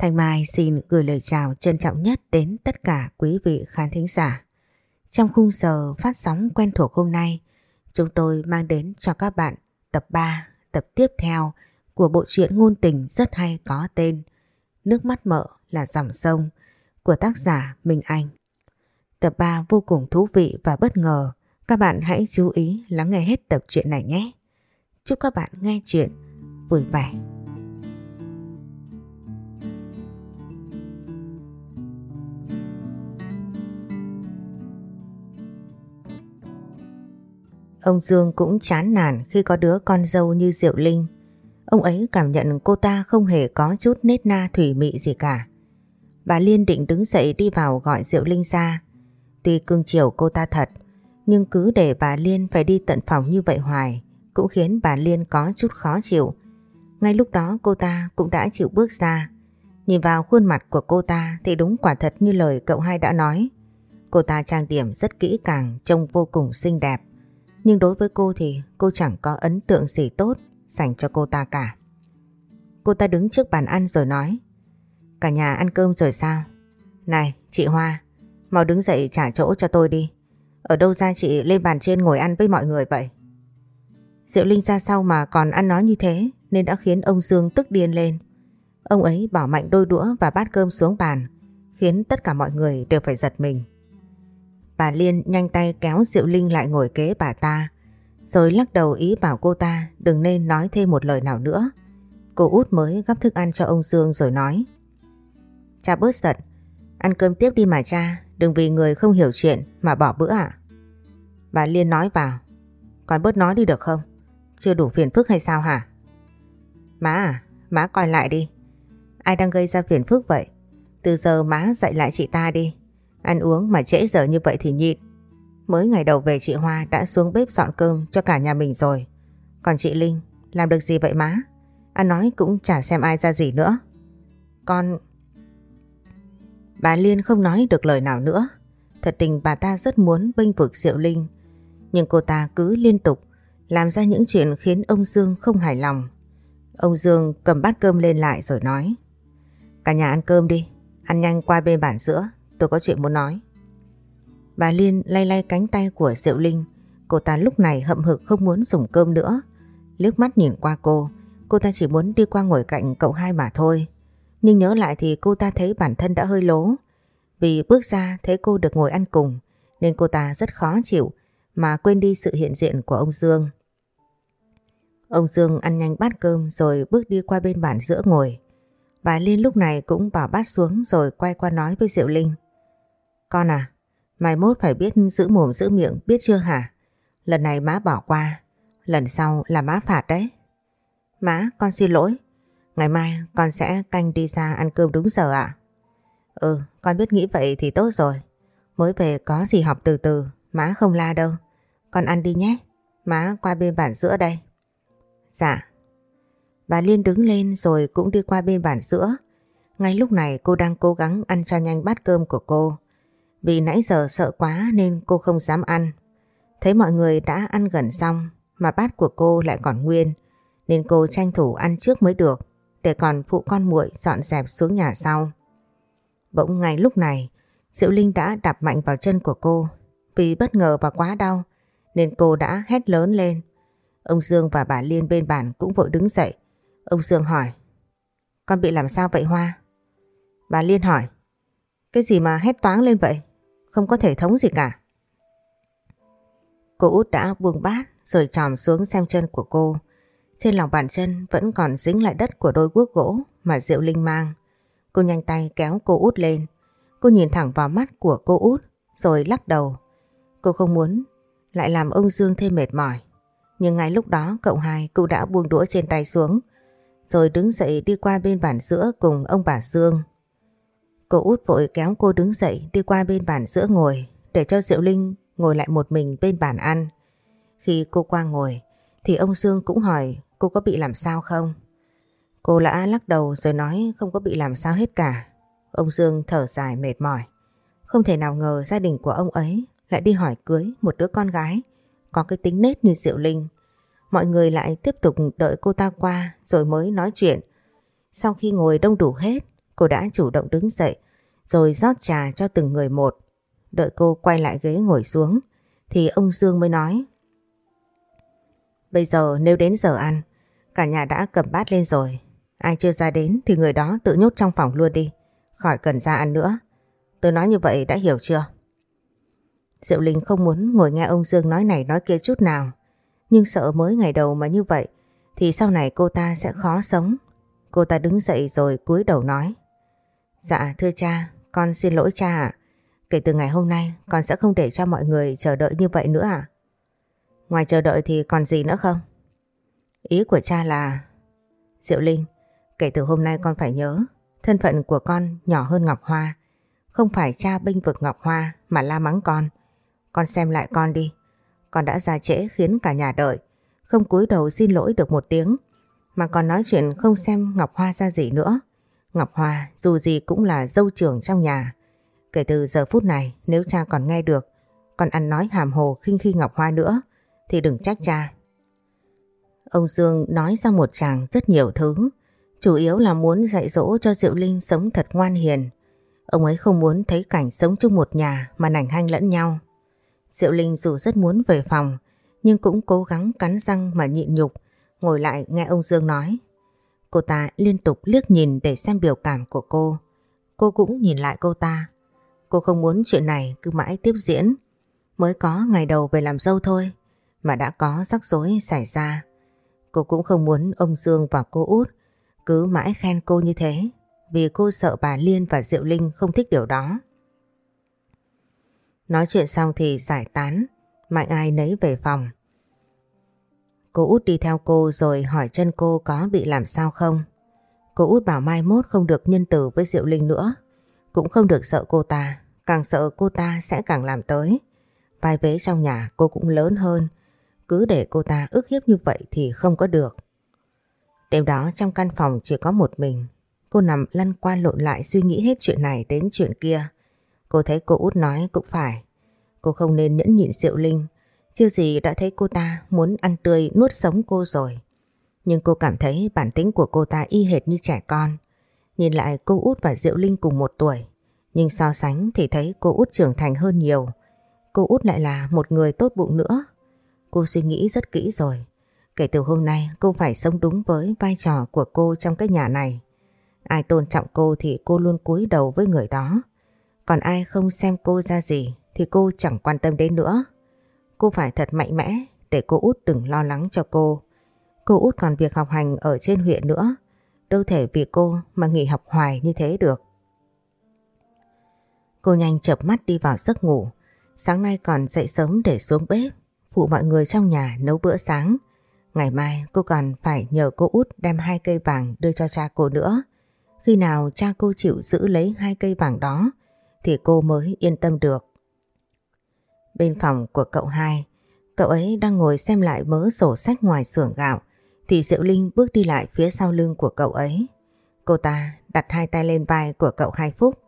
Thanh Mai xin gửi lời chào trân trọng nhất đến tất cả quý vị khán thính giả. Trong khung giờ phát sóng quen thuộc hôm nay, chúng tôi mang đến cho các bạn tập 3, tập tiếp theo của bộ truyện ngôn tình rất hay có tên Nước mắt mợ là dòng sông của tác giả Minh Anh. Tập 3 vô cùng thú vị và bất ngờ, các bạn hãy chú ý lắng nghe hết tập truyện này nhé. Chúc các bạn nghe chuyện vui vẻ. Ông Dương cũng chán nản khi có đứa con dâu như Diệu Linh. Ông ấy cảm nhận cô ta không hề có chút nết na thủy mị gì cả. Bà Liên định đứng dậy đi vào gọi Diệu Linh ra. Tuy cưng chiều cô ta thật, nhưng cứ để bà Liên phải đi tận phòng như vậy hoài cũng khiến bà Liên có chút khó chịu. Ngay lúc đó cô ta cũng đã chịu bước ra. Nhìn vào khuôn mặt của cô ta thì đúng quả thật như lời cậu hai đã nói. Cô ta trang điểm rất kỹ càng, trông vô cùng xinh đẹp. Nhưng đối với cô thì cô chẳng có ấn tượng gì tốt dành cho cô ta cả. Cô ta đứng trước bàn ăn rồi nói Cả nhà ăn cơm rồi sao? Này, chị Hoa, mau đứng dậy trả chỗ cho tôi đi. Ở đâu ra chị lên bàn trên ngồi ăn với mọi người vậy? Diệu Linh ra sau mà còn ăn nói như thế nên đã khiến ông Dương tức điên lên. Ông ấy bỏ mạnh đôi đũa và bát cơm xuống bàn khiến tất cả mọi người đều phải giật mình. Bà Liên nhanh tay kéo Diệu Linh lại ngồi kế bà ta rồi lắc đầu ý bảo cô ta đừng nên nói thêm một lời nào nữa. Cô út mới gắp thức ăn cho ông Dương rồi nói Cha bớt giận, ăn cơm tiếp đi mà cha, đừng vì người không hiểu chuyện mà bỏ bữa ạ. Bà Liên nói vào, còn bớt nói đi được không? Chưa đủ phiền phức hay sao hả? Má à, má coi lại đi. Ai đang gây ra phiền phức vậy? Từ giờ má dạy lại chị ta đi. Ăn uống mà trễ giờ như vậy thì nhịn. Mới ngày đầu về chị Hoa đã xuống bếp dọn cơm cho cả nhà mình rồi. Còn chị Linh, làm được gì vậy má? Ăn nói cũng chả xem ai ra gì nữa. Con... Bà Liên không nói được lời nào nữa. Thật tình bà ta rất muốn bênh vực Diệu Linh. Nhưng cô ta cứ liên tục làm ra những chuyện khiến ông Dương không hài lòng. Ông Dương cầm bát cơm lên lại rồi nói Cả nhà ăn cơm đi, ăn nhanh qua bên bàn giữa, tôi có chuyện muốn nói. Bà Liên lay lay cánh tay của Diệu Linh, cô ta lúc này hậm hực không muốn dùng cơm nữa. Liếc mắt nhìn qua cô, cô ta chỉ muốn đi qua ngồi cạnh cậu hai mà thôi. Nhưng nhớ lại thì cô ta thấy bản thân đã hơi lố. Vì bước ra thấy cô được ngồi ăn cùng, nên cô ta rất khó chịu mà quên đi sự hiện diện của ông Dương. Ông Dương ăn nhanh bát cơm rồi bước đi qua bên bàn giữa ngồi. Bà Liên lúc này cũng bỏ bát xuống rồi quay qua nói với Diệu Linh. Con à, mai mốt phải biết giữ mồm giữ miệng biết chưa hả? Lần này má bỏ qua, lần sau là má phạt đấy. Má, con xin lỗi. Ngày mai con sẽ canh đi ra ăn cơm đúng giờ ạ. Ừ, con biết nghĩ vậy thì tốt rồi. Mới về có gì học từ từ, má không la đâu. Con ăn đi nhé, má qua bên bàn giữa đây. Dạ. Bà Liên đứng lên rồi cũng đi qua bên bàn giữa. Ngay lúc này cô đang cố gắng ăn cho nhanh bát cơm của cô. Vì nãy giờ sợ quá nên cô không dám ăn. Thấy mọi người đã ăn gần xong, mà bát của cô lại còn nguyên, nên cô tranh thủ ăn trước mới được, để còn phụ con muội dọn dẹp xuống nhà sau. Bỗng ngay lúc này, Diệu Linh đã đạp mạnh vào chân của cô vì bất ngờ và quá đau, nên cô đã hét lớn lên. Ông Dương và bà Liên bên bàn cũng vội đứng dậy. Ông Dương hỏi, Con bị làm sao vậy Hoa? Bà Liên hỏi, Cái gì mà hét toáng lên vậy? Không có thể thống gì cả. Cô út đã buông bát rồi tròm xuống xem chân của cô. Trên lòng bàn chân vẫn còn dính lại đất của đôi guốc gỗ mà Diệu Linh mang. Cô nhanh tay kéo cô út lên. Cô nhìn thẳng vào mắt của cô út rồi lắc đầu. Cô không muốn lại làm ông Dương thêm mệt mỏi. Nhưng ngay lúc đó cậu hai cũng đã buông đũa trên tay xuống, rồi đứng dậy đi qua bên bàn giữa cùng ông bà Dương. Cô út vội kéo cô đứng dậy đi qua bên bàn giữa ngồi để cho Diệu Linh ngồi lại một mình bên bàn ăn. Khi cô qua ngồi thì ông Dương cũng hỏi cô có bị làm sao không? Cô lã lắc đầu rồi nói không có bị làm sao hết cả. Ông Dương thở dài mệt mỏi. Không thể nào ngờ gia đình của ông ấy lại đi hỏi cưới một đứa con gái có cái tính nết như Diệu Linh. Mọi người lại tiếp tục đợi cô ta qua rồi mới nói chuyện. Sau khi ngồi đông đủ hết, cô đã chủ động đứng dậy, rồi rót trà cho từng người một. Đợi cô quay lại ghế ngồi xuống, thì ông Dương mới nói, Bây giờ nếu đến giờ ăn, cả nhà đã cầm bát lên rồi ai chưa ra đến thì người đó tự nhốt trong phòng luôn đi, khỏi cần ra ăn nữa. Tôi nói như vậy đã hiểu chưa? Diệu Linh không muốn ngồi nghe ông Dương nói này nói kia chút nào, nhưng sợ mới ngày đầu mà như vậy thì sau này cô ta sẽ khó sống. Cô ta đứng dậy rồi cúi đầu nói Dạ thưa cha, con xin lỗi cha ạ. Kể từ ngày hôm nay con sẽ không để cho mọi người chờ đợi như vậy nữa à? Ngoài chờ đợi thì còn gì nữa không? Ý của cha là... Diệu Linh, kể từ hôm nay con phải nhớ thân phận của con nhỏ hơn Ngọc Hoa. Không phải cha bênh vực Ngọc Hoa mà la mắng con. Con xem lại con đi. Con đã ra trễ khiến cả nhà đợi. Không cúi đầu xin lỗi được một tiếng. Mà còn nói chuyện không xem Ngọc Hoa ra gì nữa. Ngọc Hoa, dù gì cũng là dâu trưởng trong nhà. Kể từ giờ phút này, nếu cha còn nghe được, còn ăn nói hàm hồ khinh khi Ngọc Hoa nữa, thì đừng trách cha. Ông Dương nói ra một chàng rất nhiều thứ chủ yếu là muốn dạy dỗ cho Diệu Linh sống thật ngoan hiền. Ông ấy không muốn thấy cảnh sống chung một nhà mà nảnh hanh lẫn nhau. Diệu Linh dù rất muốn về phòng, nhưng cũng cố gắng cắn răng mà nhịn nhục, ngồi lại nghe ông Dương nói. Cô ta liên tục liếc nhìn để xem biểu cảm của cô. Cô cũng nhìn lại cô ta. Cô không muốn chuyện này cứ mãi tiếp diễn. Mới có ngày đầu về làm dâu thôi mà đã có rắc rối xảy ra. Cô cũng không muốn ông Dương và cô út cứ mãi khen cô như thế vì cô sợ bà Liên và Diệu Linh không thích điều đó. Nói chuyện xong thì giải tán, Mạnh ai nấy về phòng. Cô út đi theo cô rồi hỏi chân cô có bị làm sao không. Cô út bảo mai mốt không được nhân từ với Diệu Linh nữa. Cũng không được sợ cô ta, càng sợ cô ta sẽ càng làm tới. Vai vế trong nhà cô cũng lớn hơn, cứ để cô ta ức hiếp như vậy thì không có được. Đêm đó trong căn phòng chỉ có một mình, cô nằm lăn qua lộn lại suy nghĩ hết chuyện này đến chuyện kia. Cô thấy cô út nói cũng phải, cô không nên nhẫn nhịn Diệu Linh, chưa gì đã thấy cô ta muốn ăn tươi nuốt sống cô rồi. Nhưng cô cảm thấy bản tính của cô ta y hệt như trẻ con. Nhìn lại cô út và Diệu Linh cùng một tuổi, nhưng so sánh thì thấy cô út trưởng thành hơn nhiều. Cô út lại là một người tốt bụng nữa. Cô suy nghĩ rất kỹ rồi. Kể từ hôm nay cô phải sống đúng với vai trò của cô trong cái nhà này. Ai tôn trọng cô thì cô luôn cúi đầu với người đó. Còn ai không xem cô ra gì thì cô chẳng quan tâm đến nữa. Cô phải thật mạnh mẽ để cô út đừng lo lắng cho cô. Cô út còn việc học hành ở trên huyện nữa. Đâu thể vì cô mà nghỉ học hoài như thế được. Cô nhanh chập mắt đi vào giấc ngủ. Sáng nay còn dậy sớm để xuống bếp, phụ mọi người trong nhà nấu bữa sáng. Ngày mai cô còn phải nhờ cô út đem hai cây vàng đưa cho cha cô nữa. Khi nào cha cô chịu giữ lấy hai cây vàng đó thì cô mới yên tâm được. Bên phòng của cậu hai, cậu ấy đang ngồi xem lại mớ sổ sách ngoài xưởng gạo thì Diệu Linh bước đi lại phía sau lưng của cậu ấy. Cô ta đặt hai tay lên vai của cậu hai Phúc.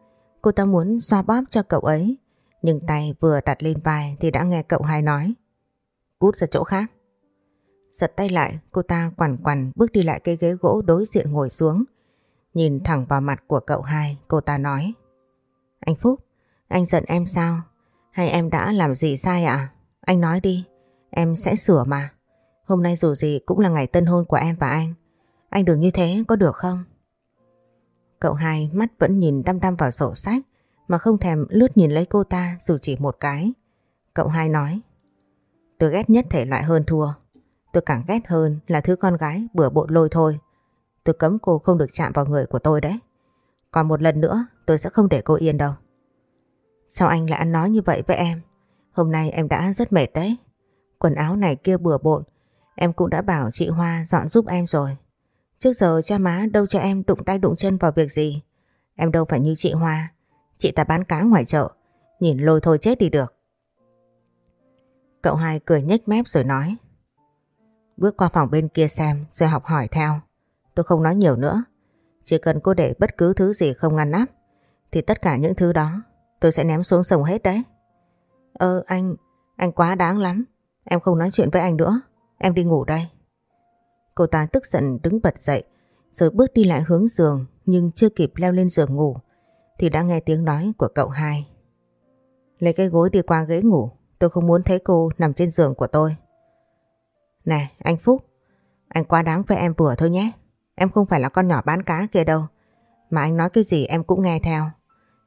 Cô ta muốn xoa bóp cho cậu ấy nhưng tay vừa đặt lên vai thì đã nghe cậu hai nói Cút ra chỗ khác. Giật tay lại, cô ta quằn quằn bước đi lại cái ghế gỗ đối diện ngồi xuống. Nhìn thẳng vào mặt của cậu hai, cô ta nói. Anh Phúc, anh giận em sao? Hay em đã làm gì sai ạ? Anh nói đi, em sẽ sửa mà. Hôm nay dù gì cũng là ngày tân hôn của em và anh. Anh đừng như thế có được không? Cậu hai mắt vẫn nhìn đăm đăm vào sổ sách mà không thèm lướt nhìn lấy cô ta dù chỉ một cái. Cậu hai nói Tôi ghét nhất thể loại hơn thua Tôi càng ghét hơn là thứ con gái bừa bộn lôi thôi. Tôi cấm cô không được chạm vào người của tôi đấy. Còn một lần nữa tôi sẽ không để cô yên đâu. Sao anh lại ăn nói như vậy với em? Hôm nay em đã rất mệt đấy. Quần áo này kia bừa bộn. Em cũng đã bảo chị Hoa dọn giúp em rồi. Trước giờ cha má đâu cho em đụng tay đụng chân vào việc gì. Em đâu phải như chị Hoa. Chị ta bán cá ngoài chợ. Nhìn lôi thôi chết đi được. Cậu hai cười nhếch mép rồi nói. Bước qua phòng bên kia xem, rồi học hỏi theo. Tôi không nói nhiều nữa. Chỉ cần cô để bất cứ thứ gì không ngăn nắp, thì tất cả những thứ đó tôi sẽ ném xuống sông hết đấy. Ơ anh, anh quá đáng lắm. Em không nói chuyện với anh nữa. Em đi ngủ đây. Cô ta tức giận đứng bật dậy rồi bước đi lại hướng giường nhưng chưa kịp leo lên giường ngủ thì đã nghe tiếng nói của cậu hai. Lấy cái gối đi qua ghế ngủ, tôi không muốn thấy cô nằm trên giường của tôi. Này, anh Phúc, anh quá đáng với em vừa thôi nhé. Em không phải là con nhỏ bán cá kia đâu. Mà anh nói cái gì em cũng nghe theo.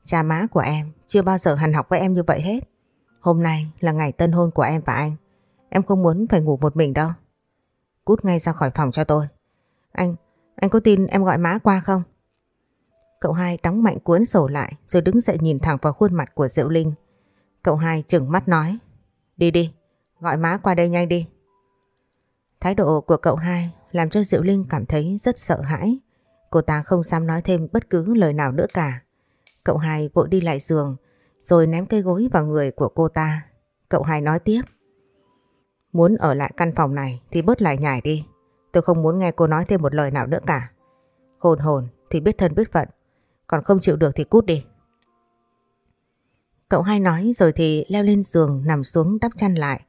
Cha má của em chưa bao giờ hằn học với em như vậy hết. Hôm nay là ngày tân hôn của em và anh. Em không muốn phải ngủ một mình đâu. Cút ngay ra khỏi phòng cho tôi. Anh, anh có tin em gọi má qua không? Cậu hai đóng mạnh cuốn sổ lại rồi đứng dậy nhìn thẳng vào khuôn mặt của Diệu Linh. Cậu hai chừng mắt nói. Đi đi, gọi má qua đây nhanh đi. Thái độ của cậu hai làm cho Diệu Linh cảm thấy rất sợ hãi. Cô ta không dám nói thêm bất cứ lời nào nữa cả. Cậu hai vội đi lại giường, rồi ném cây gối vào người của cô ta. Cậu hai nói tiếp. Muốn ở lại căn phòng này thì bớt lại nhảy đi. Tôi không muốn nghe cô nói thêm một lời nào nữa cả. Khôn hồn thì biết thân biết phận. Còn không chịu được thì cút đi. Cậu hai nói rồi thì leo lên giường nằm xuống đắp chăn lại.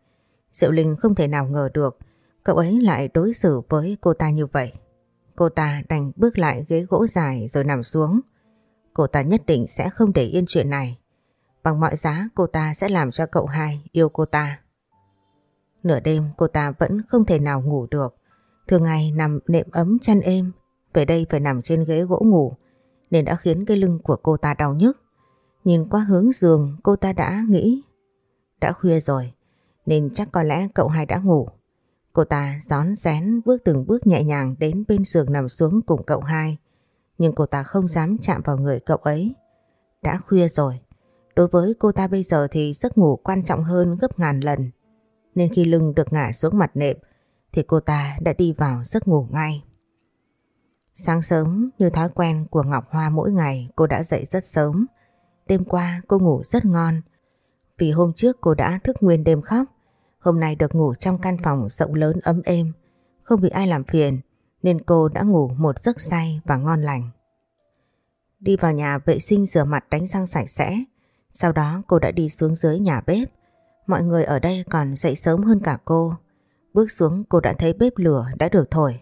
Diệu Linh không thể nào ngờ được cậu ấy lại đối xử với cô ta như vậy. Cô ta đành bước lại ghế gỗ dài rồi nằm xuống. Cô ta nhất định sẽ không để yên chuyện này. Bằng mọi giá cô ta sẽ làm cho cậu hai yêu cô ta. Nửa đêm cô ta vẫn không thể nào ngủ được. Thường ngày nằm nệm ấm chăn êm, về đây phải nằm trên ghế gỗ ngủ, nên đã khiến cái lưng của cô ta đau nhức. Nhìn qua hướng giường cô ta đã nghĩ, đã khuya rồi, nên chắc có lẽ cậu hai đã ngủ. Cô ta gión rén bước từng bước nhẹ nhàng đến bên giường nằm xuống cùng cậu hai. Nhưng cô ta không dám chạm vào người cậu ấy. Đã khuya rồi. Đối với cô ta bây giờ thì giấc ngủ quan trọng hơn gấp ngàn lần. Nên khi lưng được ngả xuống mặt nệm, thì cô ta đã đi vào giấc ngủ ngay. Sáng sớm, như thói quen của Ngọc Hoa mỗi ngày, cô đã dậy rất sớm. Đêm qua, cô ngủ rất ngon. Vì hôm trước cô đã thức nguyên đêm khóc. Hôm nay được ngủ trong căn phòng rộng lớn ấm êm. Không bị ai làm phiền nên cô đã ngủ một giấc say và ngon lành. Đi vào nhà vệ sinh rửa mặt đánh răng sạch sẽ. Sau đó cô đã đi xuống dưới nhà bếp. Mọi người ở đây còn dậy sớm hơn cả cô. Bước xuống cô đã thấy bếp lửa đã được thổi.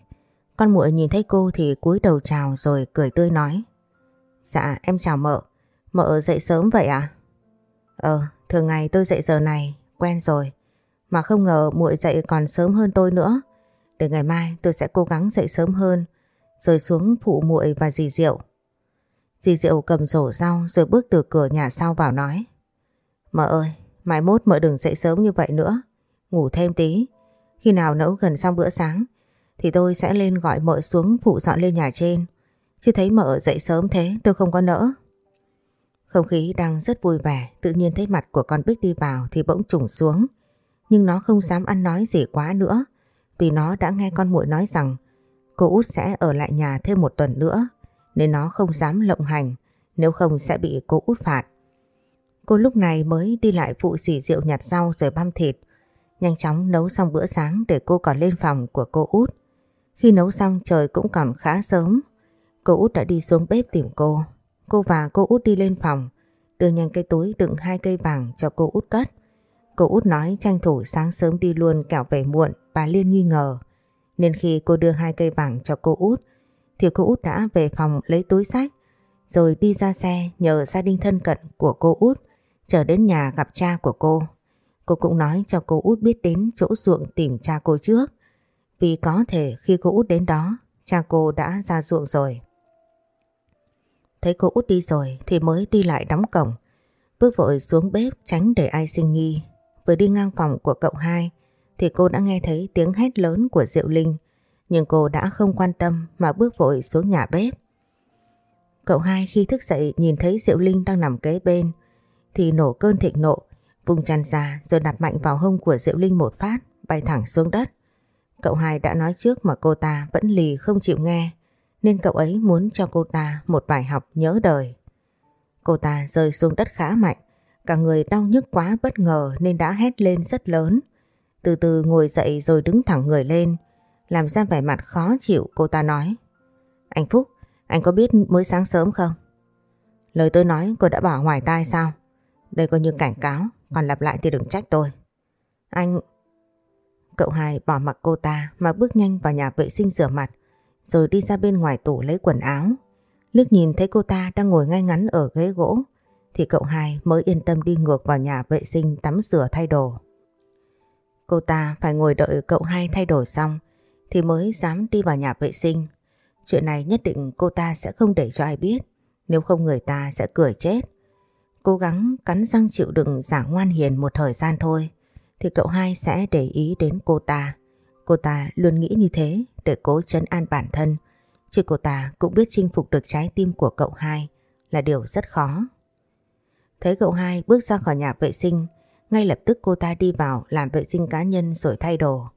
Con muội nhìn thấy cô thì cúi đầu chào rồi cười tươi nói. Dạ em chào mợ. Mợ dậy sớm vậy à? Ờ, thường ngày tôi dậy giờ này, quen rồi. Mà không ngờ muội dậy còn sớm hơn tôi nữa. Để ngày mai tôi sẽ cố gắng dậy sớm hơn, rồi xuống phụ muội và dì Diệu. Dì Diệu cầm rổ rau rồi bước từ cửa nhà sau vào nói. Mợ ơi, mai mốt mợ đừng dậy sớm như vậy nữa. Ngủ thêm tí. Khi nào nấu gần xong bữa sáng, thì tôi sẽ lên gọi mợ xuống phụ dọn lên nhà trên. Chứ thấy mợ dậy sớm thế tôi không có nỡ. Không khí đang rất vui vẻ, tự nhiên thấy mặt của con Bích đi vào thì bỗng trùng xuống. Nhưng nó không dám ăn nói gì quá nữa, vì nó đã nghe con muội nói rằng cô út sẽ ở lại nhà thêm một tuần nữa, nên nó không dám lộng hành, nếu không sẽ bị cô út phạt. Cô lúc này mới đi lại phụ xỉ rượu nhặt rau rồi băm thịt, nhanh chóng nấu xong bữa sáng để cô còn lên phòng của cô út. Khi nấu xong trời cũng còn khá sớm, cô út đã đi xuống bếp tìm cô. Cô và cô út đi lên phòng, đưa nhanh cây túi đựng hai cây vàng cho cô út cất. Cô út nói tranh thủ sáng sớm đi luôn kẻo về muộn, bà Liên nghi ngờ. Nên khi cô đưa hai cây vàng cho cô út, thì cô út đã về phòng lấy túi sách, rồi đi ra xe nhờ gia đình thân cận của cô út, trở đến nhà gặp cha của cô. Cô cũng nói cho cô út biết đến chỗ ruộng tìm cha cô trước, vì có thể khi cô út đến đó, cha cô đã ra ruộng rồi. Thấy cô út đi rồi thì mới đi lại đóng cổng. Bước vội xuống bếp tránh để ai sinh nghi. Vừa đi ngang phòng của cậu hai thì cô đã nghe thấy tiếng hét lớn của Diệu Linh. Nhưng cô đã không quan tâm mà bước vội xuống nhà bếp. Cậu hai khi thức dậy nhìn thấy Diệu Linh đang nằm kế bên thì nổ cơn thịnh nộ, vùng chăn ra rồi đạp mạnh vào hông của Diệu Linh một phát, bay thẳng xuống đất. Cậu hai đã nói trước mà cô ta vẫn lì không chịu nghe nên cậu ấy muốn cho cô ta một bài học nhớ đời. Cô ta rơi xuống đất khá mạnh, cả người đau nhức quá bất ngờ nên đã hét lên rất lớn. Từ từ ngồi dậy rồi đứng thẳng người lên, làm ra vẻ mặt khó chịu cô ta nói. Anh Phúc, anh có biết mới sáng sớm không? Lời tôi nói cô đã bỏ ngoài tai sao? Đây coi như cảnh cáo, còn lặp lại thì đừng trách tôi. Anh... Cậu hai bỏ mặc cô ta mà bước nhanh vào nhà vệ sinh rửa mặt rồi đi ra bên ngoài tủ lấy quần áo. Lước nhìn thấy cô ta đang ngồi ngay ngắn ở ghế gỗ thì cậu hai mới yên tâm đi ngược vào nhà vệ sinh tắm rửa thay đồ. Cô ta phải ngồi đợi cậu hai thay đổi xong thì mới dám đi vào nhà vệ sinh. Chuyện này nhất định cô ta sẽ không để cho ai biết, nếu không người ta sẽ cười chết. Cố gắng cắn răng chịu đựng giả ngoan hiền một thời gian thôi, thì cậu hai sẽ để ý đến cô ta. Cô ta luôn nghĩ như thế để cố chấn an bản thân, chứ cô ta cũng biết chinh phục được trái tim của cậu hai là điều rất khó. Thấy cậu hai bước ra khỏi nhà vệ sinh, ngay lập tức cô ta đi vào làm vệ sinh cá nhân rồi thay đồ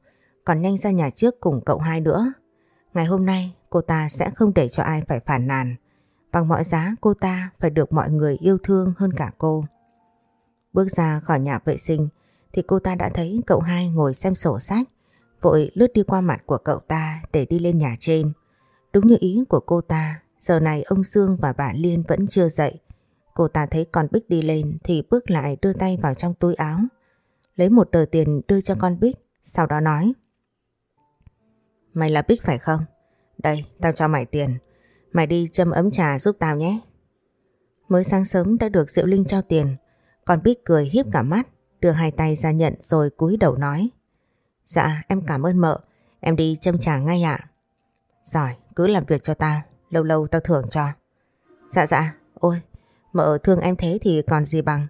còn nhanh ra nhà trước cùng cậu hai nữa. Ngày hôm nay cô ta sẽ không để cho ai phải phản nàn. Bằng mọi giá cô ta phải được mọi người yêu thương hơn cả cô. Bước ra khỏi nhà vệ sinh thì cô ta đã thấy cậu hai ngồi xem sổ sách, vội lướt đi qua mặt của cậu ta để đi lên nhà trên. Đúng như ý của cô ta, giờ này ông Dương và bà Liên vẫn chưa dậy. Cô ta thấy con Bích đi lên thì bước lại đưa tay vào trong túi áo. Lấy một tờ tiền đưa cho con Bích, sau đó nói. Mày là Bích phải không? Đây, tao cho mày tiền. Mày đi châm ấm trà giúp tao nhé. Mới sáng sớm đã được Diệu Linh cho tiền. con Bích cười hiếp cả mắt, đưa hai tay ra nhận rồi cúi đầu nói. Dạ, em cảm ơn mợ. Em đi châm trà ngay ạ. Giỏi, cứ làm việc cho tao. Lâu lâu tao thưởng cho. Dạ dạ, ôi, mợ thương em thế thì còn gì bằng.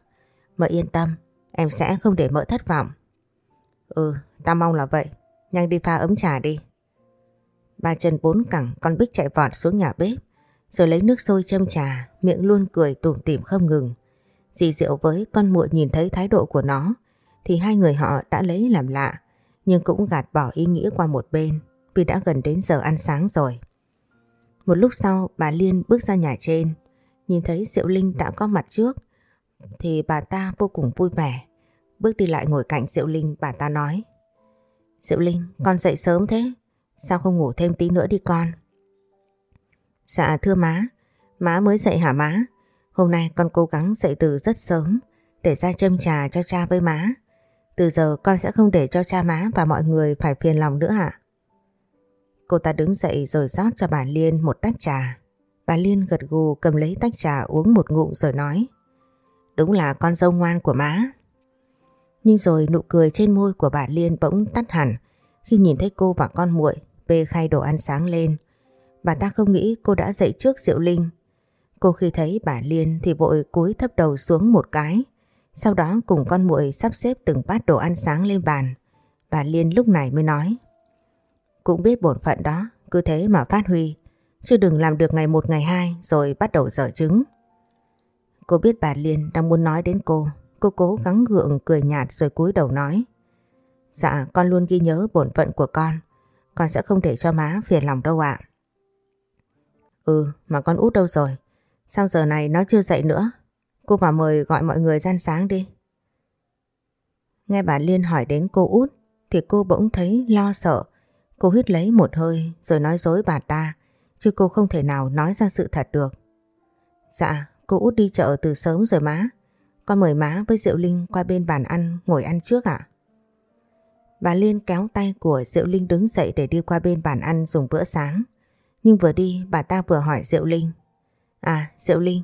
Mợ yên tâm, em sẽ không để mợ thất vọng. Ừ, tao mong là vậy. Nhanh đi pha ấm trà đi. Ba chân bốn cẳng con Bích chạy vọt xuống nhà bếp rồi lấy nước sôi châm trà miệng luôn cười tủm tỉm không ngừng. Dì Diệu với con muội nhìn thấy thái độ của nó thì hai người họ đã lấy làm lạ nhưng cũng gạt bỏ ý nghĩa qua một bên vì đã gần đến giờ ăn sáng rồi. Một lúc sau bà Liên bước ra nhà trên nhìn thấy Diệu Linh đã có mặt trước thì bà ta vô cùng vui vẻ. Bước đi lại ngồi cạnh Diệu Linh bà ta nói Diệu Linh con dậy sớm thế Sao không ngủ thêm tí nữa đi con? Dạ thưa má, má mới dậy hả má? Hôm nay con cố gắng dậy từ rất sớm để ra châm trà cho cha với má. Từ giờ con sẽ không để cho cha má và mọi người phải phiền lòng nữa hả? Cô ta đứng dậy rồi rót cho bà Liên một tách trà. Bà Liên gật gù cầm lấy tách trà uống một ngụm rồi nói Đúng là con dâu ngoan của má. Nhưng rồi nụ cười trên môi của bà Liên bỗng tắt hẳn khi nhìn thấy cô và con muội bê khay đồ ăn sáng lên. Bà ta không nghĩ cô đã dậy trước Diệu Linh. Cô khi thấy bà Liên thì vội cúi thấp đầu xuống một cái. Sau đó cùng con muội sắp xếp từng bát đồ ăn sáng lên bàn. Bà Liên lúc này mới nói. Cũng biết bổn phận đó, cứ thế mà phát huy. Chứ đừng làm được ngày một, ngày hai, rồi bắt đầu dở trứng. Cô biết bà Liên đang muốn nói đến cô. Cô cố gắng gượng cười nhạt rồi cúi đầu nói. Dạ con luôn ghi nhớ bổn phận của con. Con sẽ không để cho má phiền lòng đâu ạ. Ừ mà con út đâu rồi? Sao giờ này nó chưa dậy nữa? Cô vào mời gọi mọi người gian sáng đi. Nghe bà Liên hỏi đến cô út, thì cô bỗng thấy lo sợ. Cô hít lấy một hơi, rồi nói dối bà ta chứ cô không thể nào nói ra sự thật được. Dạ, cô út đi chợ từ sớm rồi má. Con mời má với Diệu Linh qua bên bàn ăn ngồi ăn trước ạ. Bà Liên kéo tay của Diệu Linh đứng dậy để đi qua bên bàn ăn dùng bữa sáng. Nhưng vừa đi bà ta vừa hỏi Diệu Linh. À Diệu Linh,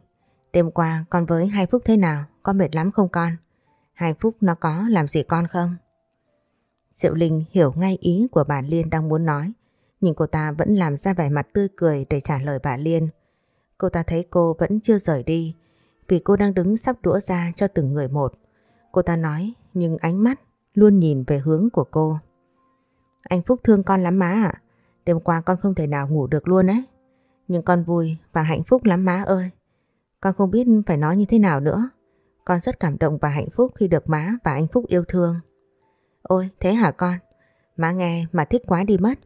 đêm qua con với Hai Phúc thế nào? Con mệt lắm không con? Hai Phúc nó có làm gì con không? Diệu Linh hiểu ngay ý của bà Liên đang muốn nói. Nhưng cô ta vẫn làm ra vẻ mặt tươi cười để trả lời bà Liên. Cô ta thấy cô vẫn chưa rời đi, vì cô đang đứng sắp đũa ra cho từng người một. Cô ta nói, nhưng ánh mắt luôn nhìn về hướng của cô. Anh Phúc thương con lắm má ạ. Đêm qua con không thể nào ngủ được luôn ấy. Nhưng con vui và hạnh phúc lắm má ơi. Con không biết phải nói như thế nào nữa. Con rất cảm động và hạnh phúc khi được má và anh Phúc yêu thương. Ôi, thế hả con? Má nghe mà thích quá đi mất.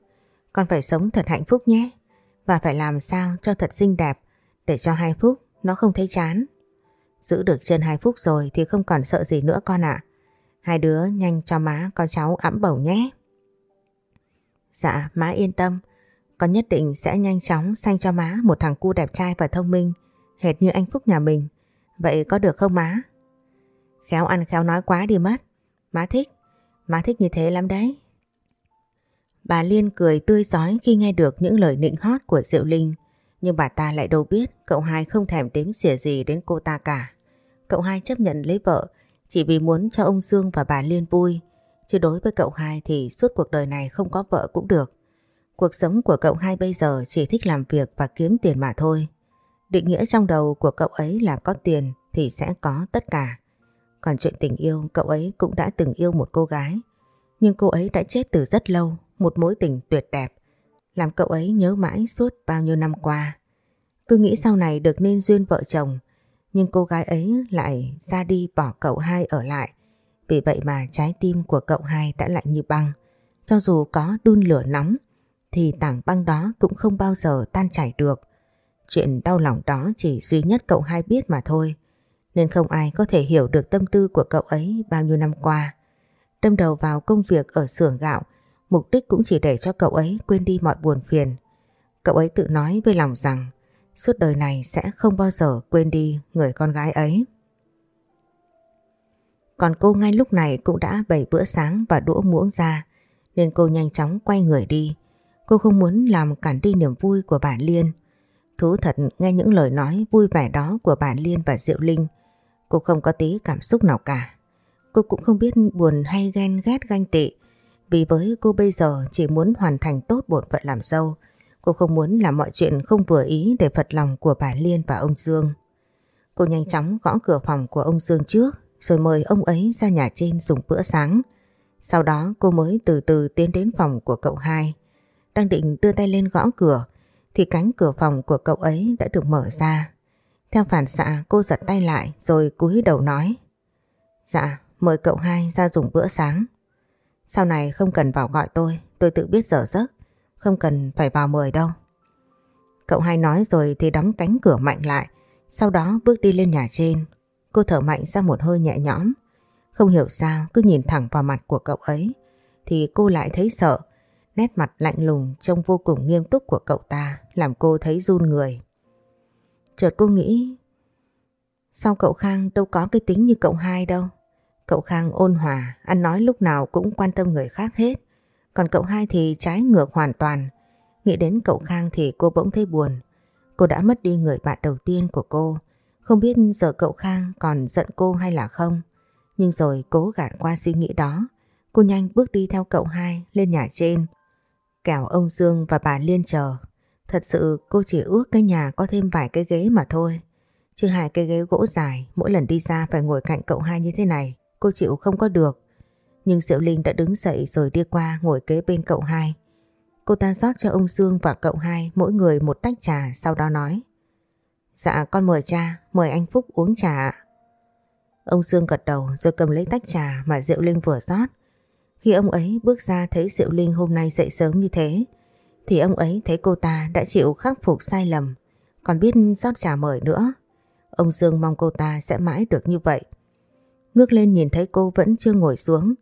Con phải sống thật hạnh phúc nhé. Và phải làm sao cho thật xinh đẹp, để cho hai Phúc nó không thấy chán. Giữ được chân hai Phúc rồi thì không còn sợ gì nữa con ạ. Hai đứa nhanh cho má con cháu ẵm bầu nhé. Dạ má yên tâm. Con nhất định sẽ nhanh chóng sanh cho má một thằng cu đẹp trai và thông minh, hệt như anh Phúc nhà mình. Vậy có được không má? Khéo ăn khéo nói quá đi mất. Má thích. Má thích như thế lắm đấy. Bà Liên cười tươi giói khi nghe được những lời nịnh hót của Diệu Linh. Nhưng bà ta lại đâu biết cậu hai không thèm đếm xỉa gì đến cô ta cả. Cậu hai chấp nhận lấy vợ chỉ vì muốn cho ông Dương và bà Liên vui. Chứ đối với cậu hai thì suốt cuộc đời này không có vợ cũng được. Cuộc sống của cậu hai bây giờ chỉ thích làm việc và kiếm tiền mà thôi. Định nghĩa trong đầu của cậu ấy là có tiền thì sẽ có tất cả. Còn chuyện tình yêu, cậu ấy cũng đã từng yêu một cô gái. Nhưng cô ấy đã chết từ rất lâu, một mối tình tuyệt đẹp. Làm cậu ấy nhớ mãi suốt bao nhiêu năm qua. Cứ nghĩ sau này được nên duyên vợ chồng. Nhưng cô gái ấy lại ra đi bỏ cậu hai ở lại. Vì vậy mà trái tim của cậu hai đã lạnh như băng. Cho dù có đun lửa nóng thì tảng băng đó cũng không bao giờ tan chảy được. Chuyện đau lòng đó chỉ duy nhất cậu hai biết mà thôi. Nên không ai có thể hiểu được tâm tư của cậu ấy bao nhiêu năm qua. Đâm đầu vào công việc ở xưởng gạo, mục đích cũng chỉ để cho cậu ấy quên đi mọi buồn phiền. Cậu ấy tự nói với lòng rằng, suốt đời này sẽ không bao giờ quên đi người con gái ấy. Còn cô ngay lúc này cũng đã bày bữa sáng và đũa muỗng ra, nên cô nhanh chóng quay người đi. Cô không muốn làm cản đi niềm vui của bà Liên. Thú thật, nghe những lời nói vui vẻ đó của bà Liên và Diệu Linh. Cô không có tí cảm xúc nào cả. Cô cũng không biết buồn hay ghen ghét ganh tị. Vì với cô bây giờ chỉ muốn hoàn thành tốt bổn phận làm dâu. Cô không muốn làm mọi chuyện không vừa ý để phật lòng của bà Liên và ông Dương. Cô nhanh chóng gõ cửa phòng của ông Dương trước rồi mời ông ấy ra nhà trên dùng bữa sáng. Sau đó cô mới từ từ tiến đến phòng của cậu hai. Đang định đưa tay lên gõ cửa thì cánh cửa phòng của cậu ấy đã được mở ra. Theo phản xạ cô giật tay lại rồi cúi đầu nói Dạ, mời cậu hai ra dùng bữa sáng. Sau này không cần vào gọi tôi, tôi tự biết giờ giấc, không cần phải vào mời đâu. Cậu hai nói rồi thì đóng cánh cửa mạnh lại, sau đó bước đi lên nhà trên. Cô thở mạnh ra một hơi nhẹ nhõm. Không hiểu sao cứ nhìn thẳng vào mặt của cậu ấy thì cô lại thấy sợ. Nét mặt lạnh lùng trông vô cùng nghiêm túc của cậu ta làm cô thấy run người. Chợt cô nghĩ Sao cậu Khang đâu có cái tính như cậu hai đâu Cậu Khang ôn hòa, Ăn nói lúc nào cũng quan tâm người khác hết. Còn cậu hai thì trái ngược hoàn toàn. Nghĩ đến cậu Khang thì cô bỗng thấy buồn. Cô đã mất đi người bạn đầu tiên của cô. Không biết giờ cậu Khang còn giận cô hay là không. Nhưng rồi cố gạt qua suy nghĩ đó. Cô nhanh bước đi theo cậu hai lên nhà trên. Kẻo ông Dương và bà Liên chờ. Thật sự cô chỉ ước cái nhà có thêm vài cái ghế mà thôi. Chứ hai cái ghế gỗ dài, mỗi lần đi ra phải ngồi cạnh cậu hai như thế này cô chịu không có được. Nhưng Diệu Linh đã đứng dậy rồi đi qua ngồi kế bên cậu hai. Cô ta rót cho ông Dương và cậu hai mỗi người một tách trà sau đó nói Dạ con mời cha, mời anh Phúc uống trà Ông Dương gật đầu rồi cầm lấy tách trà mà Diệu Linh vừa rót. Khi ông ấy bước ra thấy Diệu Linh hôm nay dậy sớm như thế thì ông ấy thấy cô ta đã chịu khắc phục sai lầm, còn biết rót trà mời nữa. Ông Dương mong cô ta sẽ mãi được như vậy. Ngước lên nhìn thấy cô vẫn chưa ngồi xuống,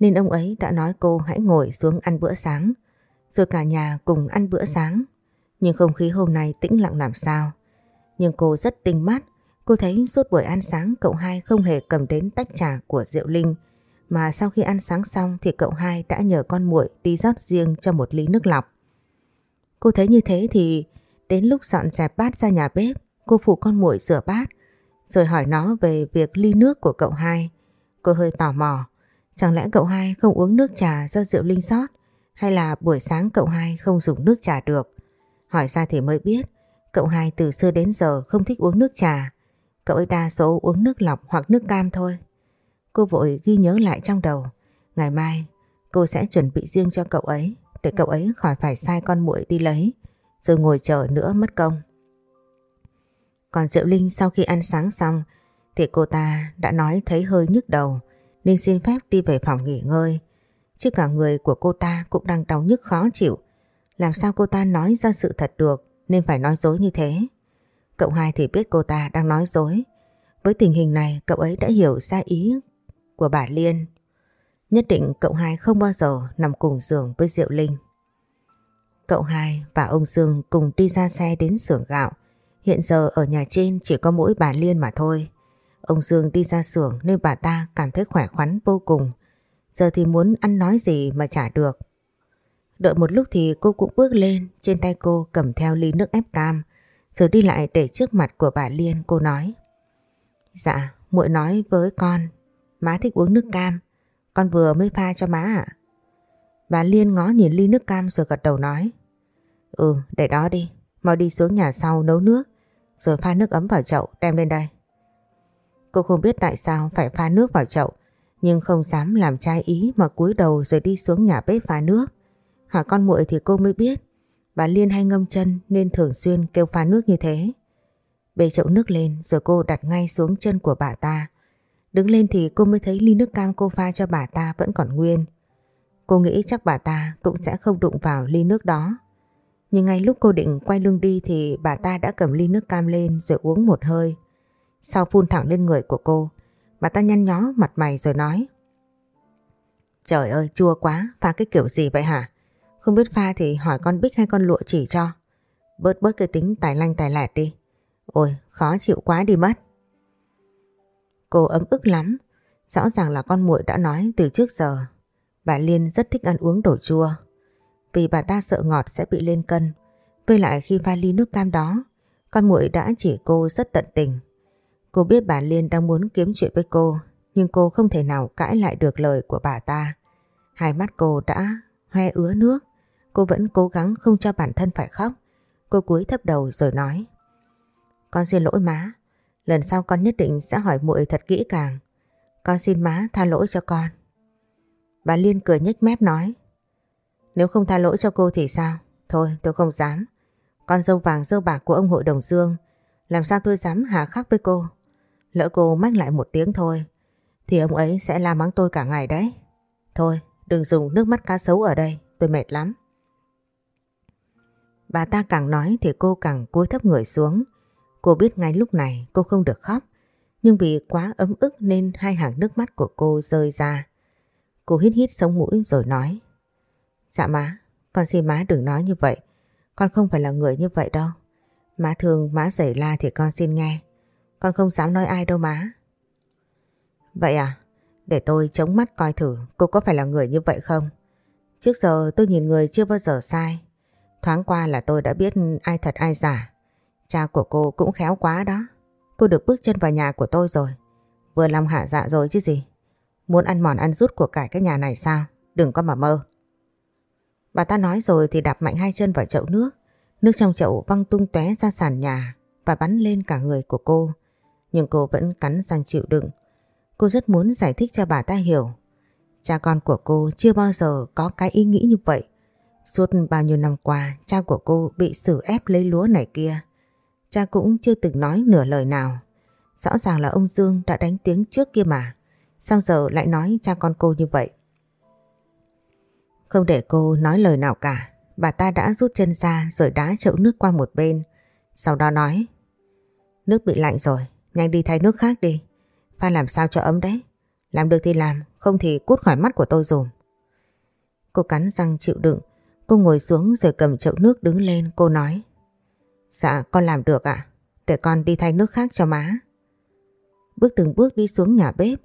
nên ông ấy đã nói cô hãy ngồi xuống ăn bữa sáng, rồi cả nhà cùng ăn bữa sáng. Nhưng không khí hôm nay tĩnh lặng làm sao. Nhưng cô rất tinh mắt, cô thấy suốt buổi ăn sáng cậu hai không hề cầm đến tách trà của Diệu Linh, mà sau khi ăn sáng xong thì cậu hai đã nhờ con muội đi rót riêng cho một ly nước lọc. Cô thấy như thế thì đến lúc dọn dẹp bát ra nhà bếp, cô phụ con muội rửa bát, rồi hỏi nó về việc ly nước của cậu hai. Cô hơi tò mò, chẳng lẽ cậu hai không uống nước trà do rượu linh sót, hay là buổi sáng cậu hai không dùng nước trà được? Hỏi ra thì mới biết, cậu hai từ xưa đến giờ không thích uống nước trà, cậu ấy đa số uống nước lọc hoặc nước cam thôi. Cô vội ghi nhớ lại trong đầu, ngày mai cô sẽ chuẩn bị riêng cho cậu ấy để cậu ấy khỏi phải sai con muội đi lấy rồi ngồi chờ nữa mất công. Còn Diệu Linh sau khi ăn sáng xong, thì cô ta đã nói thấy hơi nhức đầu, nên xin phép đi về phòng nghỉ ngơi. Chứ cả người của cô ta cũng đang đau nhức khó chịu. Làm sao cô ta nói ra sự thật được, nên phải nói dối như thế. Cậu hai thì biết cô ta đang nói dối. Với tình hình này, cậu ấy đã hiểu ra ý của bà Liên Nhất định cậu hai không bao giờ nằm cùng giường với Diệu Linh. Cậu hai và ông Dương cùng đi ra xe đến xưởng gạo. Hiện giờ ở nhà trên chỉ có mỗi bà Liên mà thôi. Ông Dương đi ra xưởng nên bà ta cảm thấy khỏe khoắn vô cùng. Giờ thì muốn ăn nói gì mà chả được. Đợi một lúc thì cô cũng bước lên, trên tay cô cầm theo ly nước ép cam, rồi đi lại để trước mặt của bà Liên cô nói. Dạ, muội nói với con, má thích uống nước cam, con vừa mới pha cho má ạ. Bà Liên ngó nhìn ly nước cam rồi gật đầu nói. Ừ, để đó đi, mau đi xuống nhà sau nấu nước, rồi pha nước ấm vào chậu đem lên đây. Cô không biết tại sao phải pha nước vào chậu, nhưng không dám làm trái ý mà cúi đầu rồi đi xuống nhà bếp pha nước. Hỏi con muội thì cô mới biết, bà Liên hay ngâm chân nên thường xuyên kêu pha nước như thế. Bê chậu nước lên rồi cô đặt ngay xuống chân của bà ta. Đứng lên thì cô mới thấy ly nước cam cô pha cho bà ta vẫn còn nguyên. Cô nghĩ chắc bà ta cũng sẽ không đụng vào ly nước đó. Nhưng ngay lúc cô định quay lưng đi thì bà ta đã cầm ly nước cam lên rồi uống một hơi. Sau phun thẳng lên người của cô, bà ta nhăn nhó mặt mày rồi nói. Trời ơi chua quá, pha cái kiểu gì vậy hả? Không biết pha thì hỏi con Bích hay con Lụa chỉ cho. Bớt bớt cái tính tài lanh tài lẹt đi. Ôi khó chịu quá đi mất. Cô ấm ức lắm. Rõ ràng là con muội đã nói từ trước giờ. Bà Liên rất thích ăn uống đồ chua. Vì bà ta sợ ngọt sẽ bị lên cân. Với lại khi pha ly nước cam đó, con muội đã chỉ cô rất tận tình. Cô biết bà Liên đang muốn kiếm chuyện với cô, nhưng cô không thể nào cãi lại được lời của bà ta. Hai mắt cô đã hoe ứa nước, cô vẫn cố gắng không cho bản thân phải khóc. Cô cúi thấp đầu rồi nói. Con xin lỗi má, lần sau con nhất định sẽ hỏi muội thật kỹ càng. Con xin má tha lỗi cho con. Bà Liên cười nhếch mép nói. Nếu không tha lỗi cho cô thì sao? Thôi tôi không dám. Con dâu vàng dâu bạc của ông hội đồng Dương, làm sao tôi dám hà khắc với cô? Lỡ cô mách lại một tiếng thôi, thì ông ấy sẽ la mắng tôi cả ngày đấy. Thôi, đừng dùng nước mắt cá sấu ở đây, tôi mệt lắm. Bà ta càng nói thì cô càng cúi thấp người xuống. Cô biết ngay lúc này cô không được khóc, nhưng vì quá ấm ức nên hai hàng nước mắt của cô rơi ra. Cô hít hít sống mũi rồi nói. Dạ má, con xin má đừng nói như vậy. Con không phải là người như vậy đâu. Má thương má giày la thì con xin nghe. Con không dám nói ai đâu má. Vậy à? Để tôi chống mắt coi thử cô có phải là người như vậy không? Trước giờ tôi nhìn người chưa bao giờ sai. Thoáng qua là tôi đã biết ai thật ai giả. Cha của cô cũng khéo quá đó. Cô được bước chân vào nhà của tôi rồi. Vừa lòng hạ dạ rồi chứ gì. Muốn ăn mòn ăn rút của cả cái nhà này sao? Đừng có mà mơ. Bà ta nói rồi thì đạp mạnh hai chân vào chậu nước. Nước trong chậu văng tung tóe ra sàn nhà và bắn lên cả người của cô. Nhưng cô vẫn cắn răng chịu đựng. Cô rất muốn giải thích cho bà ta hiểu. Cha con của cô chưa bao giờ có cái ý nghĩ như vậy. Suốt bao nhiêu năm qua, cha của cô bị xử ép lấy lúa này kia. Cha cũng chưa từng nói nửa lời nào. Rõ ràng là ông Dương đã đánh tiếng trước kia mà. Sao giờ lại nói cha con cô như vậy? Không để cô nói lời nào cả, bà ta đã rút chân ra rồi đá chậu nước qua một bên. Sau đó nói, nước bị lạnh rồi, nhanh đi thay nước khác đi. Pha làm sao cho ấm đấy. Làm được thì làm, không thì cút khỏi mắt của tôi dùm. Cô cắn răng chịu đựng, cô ngồi xuống rồi cầm chậu nước đứng lên, cô nói. Dạ, con làm được ạ, để con đi thay nước khác cho má. Bước từng bước đi xuống nhà bếp,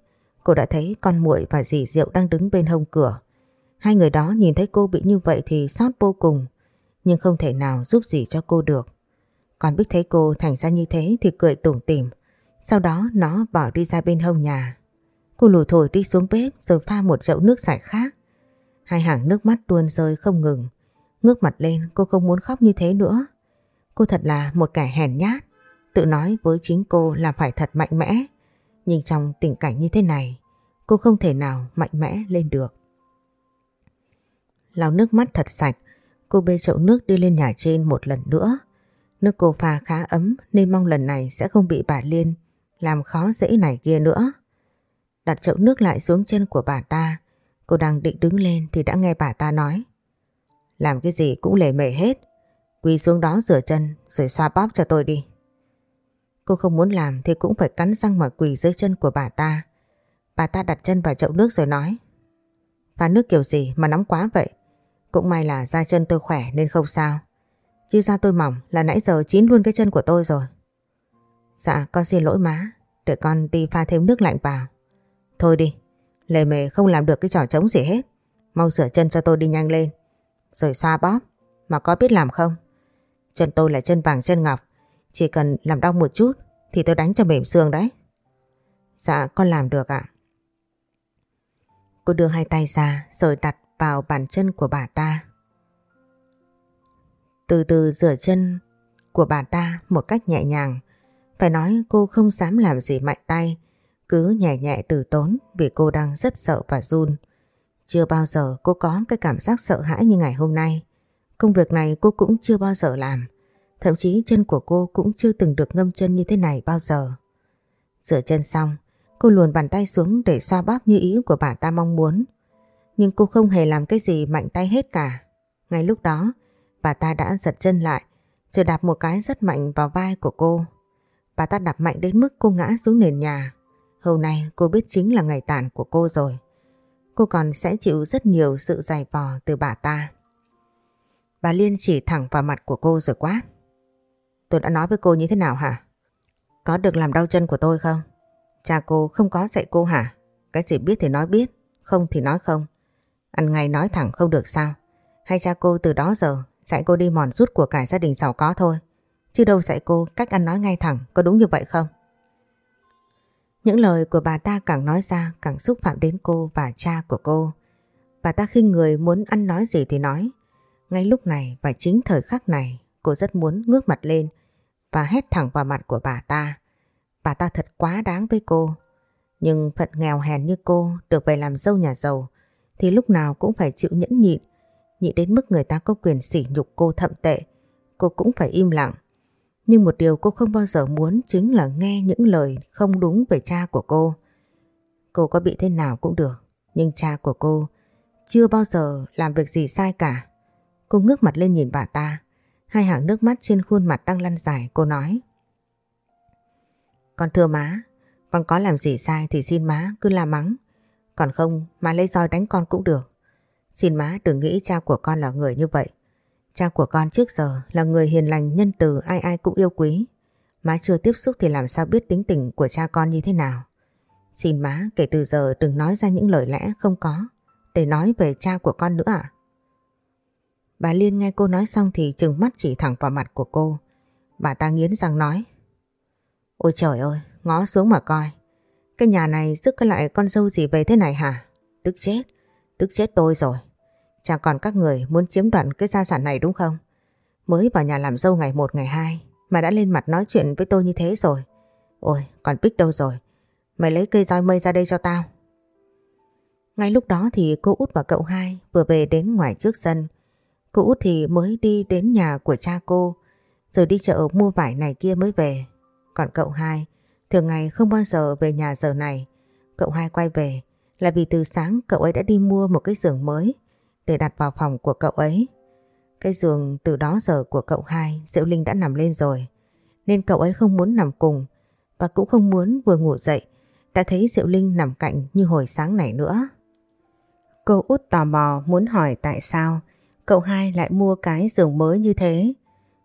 cô đã thấy con muội và dì Diệu đang đứng bên hông cửa. Hai người đó nhìn thấy cô bị như vậy thì xót vô cùng, nhưng không thể nào giúp gì cho cô được. Còn Bích thấy cô thành ra như thế thì cười tủm tỉm. Sau đó nó bỏ đi ra bên hông nhà. Cô lùi thổi đi xuống bếp rồi pha một chậu nước sải khác. Hai hàng nước mắt tuôn rơi không ngừng. Ngước mặt lên cô không muốn khóc như thế nữa. Cô thật là một kẻ hèn nhát. Tự nói với chính cô là phải thật mạnh mẽ. Nhưng trong tình cảnh như thế này, cô không thể nào mạnh mẽ lên được. Lau nước mắt thật sạch, cô bê chậu nước đi lên nhà trên một lần nữa. Nước cô pha khá ấm nên mong lần này sẽ không bị bà Liên làm khó dễ này kia nữa. Đặt chậu nước lại xuống chân của bà ta, cô đang định đứng lên thì đã nghe bà ta nói. Làm cái gì cũng lề mề hết, quỳ xuống đó rửa chân rồi xoa bóp cho tôi đi. Cô không muốn làm thì cũng phải cắn răng mà quỳ dưới chân của bà ta. Bà ta đặt chân vào chậu nước rồi nói. Pha nước kiểu gì mà nóng quá vậy? Cũng may là da chân tôi khỏe nên không sao. Chứ da tôi mỏng là nãy giờ chín luôn cái chân của tôi rồi. Dạ con xin lỗi má, để con đi pha thêm nước lạnh vào. Thôi đi, lề mề không làm được cái trò trống gì hết. Mau rửa chân cho tôi đi nhanh lên. rồi xoa bóp. Mà có biết làm không? Chân tôi là chân vàng chân ngọc. Chỉ cần làm đau một chút thì tôi đánh cho mềm xương đấy. Dạ con làm được ạ. Cô đưa hai tay ra rồi đặt vào bàn chân của bà ta. Từ từ rửa chân của bà ta một cách nhẹ nhàng. Phải nói cô không dám làm gì mạnh tay, cứ nhẹ nhẹ từ tốn vì cô đang rất sợ và run. Chưa bao giờ cô có cái cảm giác sợ hãi như ngày hôm nay. Công việc này cô cũng chưa bao giờ làm. Thậm chí chân của cô cũng chưa từng được ngâm chân như thế này bao giờ. Rửa chân xong, cô luồn bàn tay xuống để xoa bóp như ý của bà ta mong muốn. Nhưng cô không hề làm cái gì mạnh tay hết cả. Ngay lúc đó, bà ta đã giật chân lại, rồi đạp một cái rất mạnh vào vai của cô. Bà ta đạp mạnh đến mức cô ngã xuống nền nhà. Hôm nay cô biết chính là ngày tàn của cô rồi. Cô còn sẽ chịu rất nhiều sự dày vò từ bà ta. Bà Liên chỉ thẳng vào mặt của cô rồi quát. Tôi đã nói với cô như thế nào hả? Có được làm đau chân của tôi không? Cha cô không có dạy cô hả? Cái gì biết thì nói biết, không thì nói không. Ăn ngay nói thẳng không được sao? Hay cha cô từ đó giờ dạy cô đi mòn rút của cả gia đình giàu có thôi? Chứ đâu dạy cô cách ăn nói ngay thẳng, có đúng như vậy không? Những lời của bà ta càng nói ra càng xúc phạm đến cô và cha của cô. Bà ta khinh người muốn ăn nói gì thì nói. Ngay lúc này và chính thời khắc này cô rất muốn ngước mặt lên và hét thẳng vào mặt của bà ta. Bà ta thật quá đáng với cô. Nhưng phận nghèo hèn như cô được về làm dâu nhà giàu thì lúc nào cũng phải chịu nhẫn nhịn. Nhịn đến mức người ta có quyền sỉ nhục cô thậm tệ. Cô cũng phải im lặng. Nhưng một điều cô không bao giờ muốn chính là nghe những lời không đúng về cha của cô. Cô có bị thế nào cũng được. Nhưng cha của cô chưa bao giờ làm việc gì sai cả. Cô ngước mặt lên nhìn bà ta. Hai hàng nước mắt trên khuôn mặt đang lăn dài cô nói. Con thưa má, con có làm gì sai thì xin má cứ la mắng. Còn không má lấy roi đánh con cũng được. Xin má đừng nghĩ cha của con là người như vậy. Cha của con trước giờ là người hiền lành nhân từ ai ai cũng yêu quý. Má chưa tiếp xúc thì làm sao biết tính tình của cha con như thế nào. Xin má kể từ giờ đừng nói ra những lời lẽ không có để nói về cha của con nữa ạ. Bà Liên nghe cô nói xong thì trừng mắt chỉ thẳng vào mặt của cô. Bà ta nghiến răng nói. Ôi trời ơi, ngó xuống mà coi. Cái nhà này rước cái lại con dâu gì về thế này hả? Tức chết, tức chết tôi rồi. Chẳng còn các người muốn chiếm đoạt cái gia sản này đúng không? Mới vào nhà làm dâu ngày một ngày hai mà đã lên mặt nói chuyện với tôi như thế rồi. Ôi, còn Bích đâu rồi? Mày lấy cây roi mây ra đây cho tao. Ngay lúc đó thì cô út và cậu hai vừa về đến ngoài trước sân. Cô út thì mới đi đến nhà của cha cô, rồi đi chợ mua vải này kia mới về. Còn cậu hai, thường ngày không bao giờ về nhà giờ này. Cậu hai quay về là vì từ sáng cậu ấy đã đi mua một cái giường mới để đặt vào phòng của cậu ấy. Cái giường từ đó giờ của cậu hai, Diệu Linh đã nằm lên rồi. Nên cậu ấy không muốn nằm cùng và cũng không muốn vừa ngủ dậy đã thấy Diệu Linh nằm cạnh như hồi sáng này nữa. Cô út tò mò muốn hỏi tại sao cậu hai lại mua cái giường mới như thế.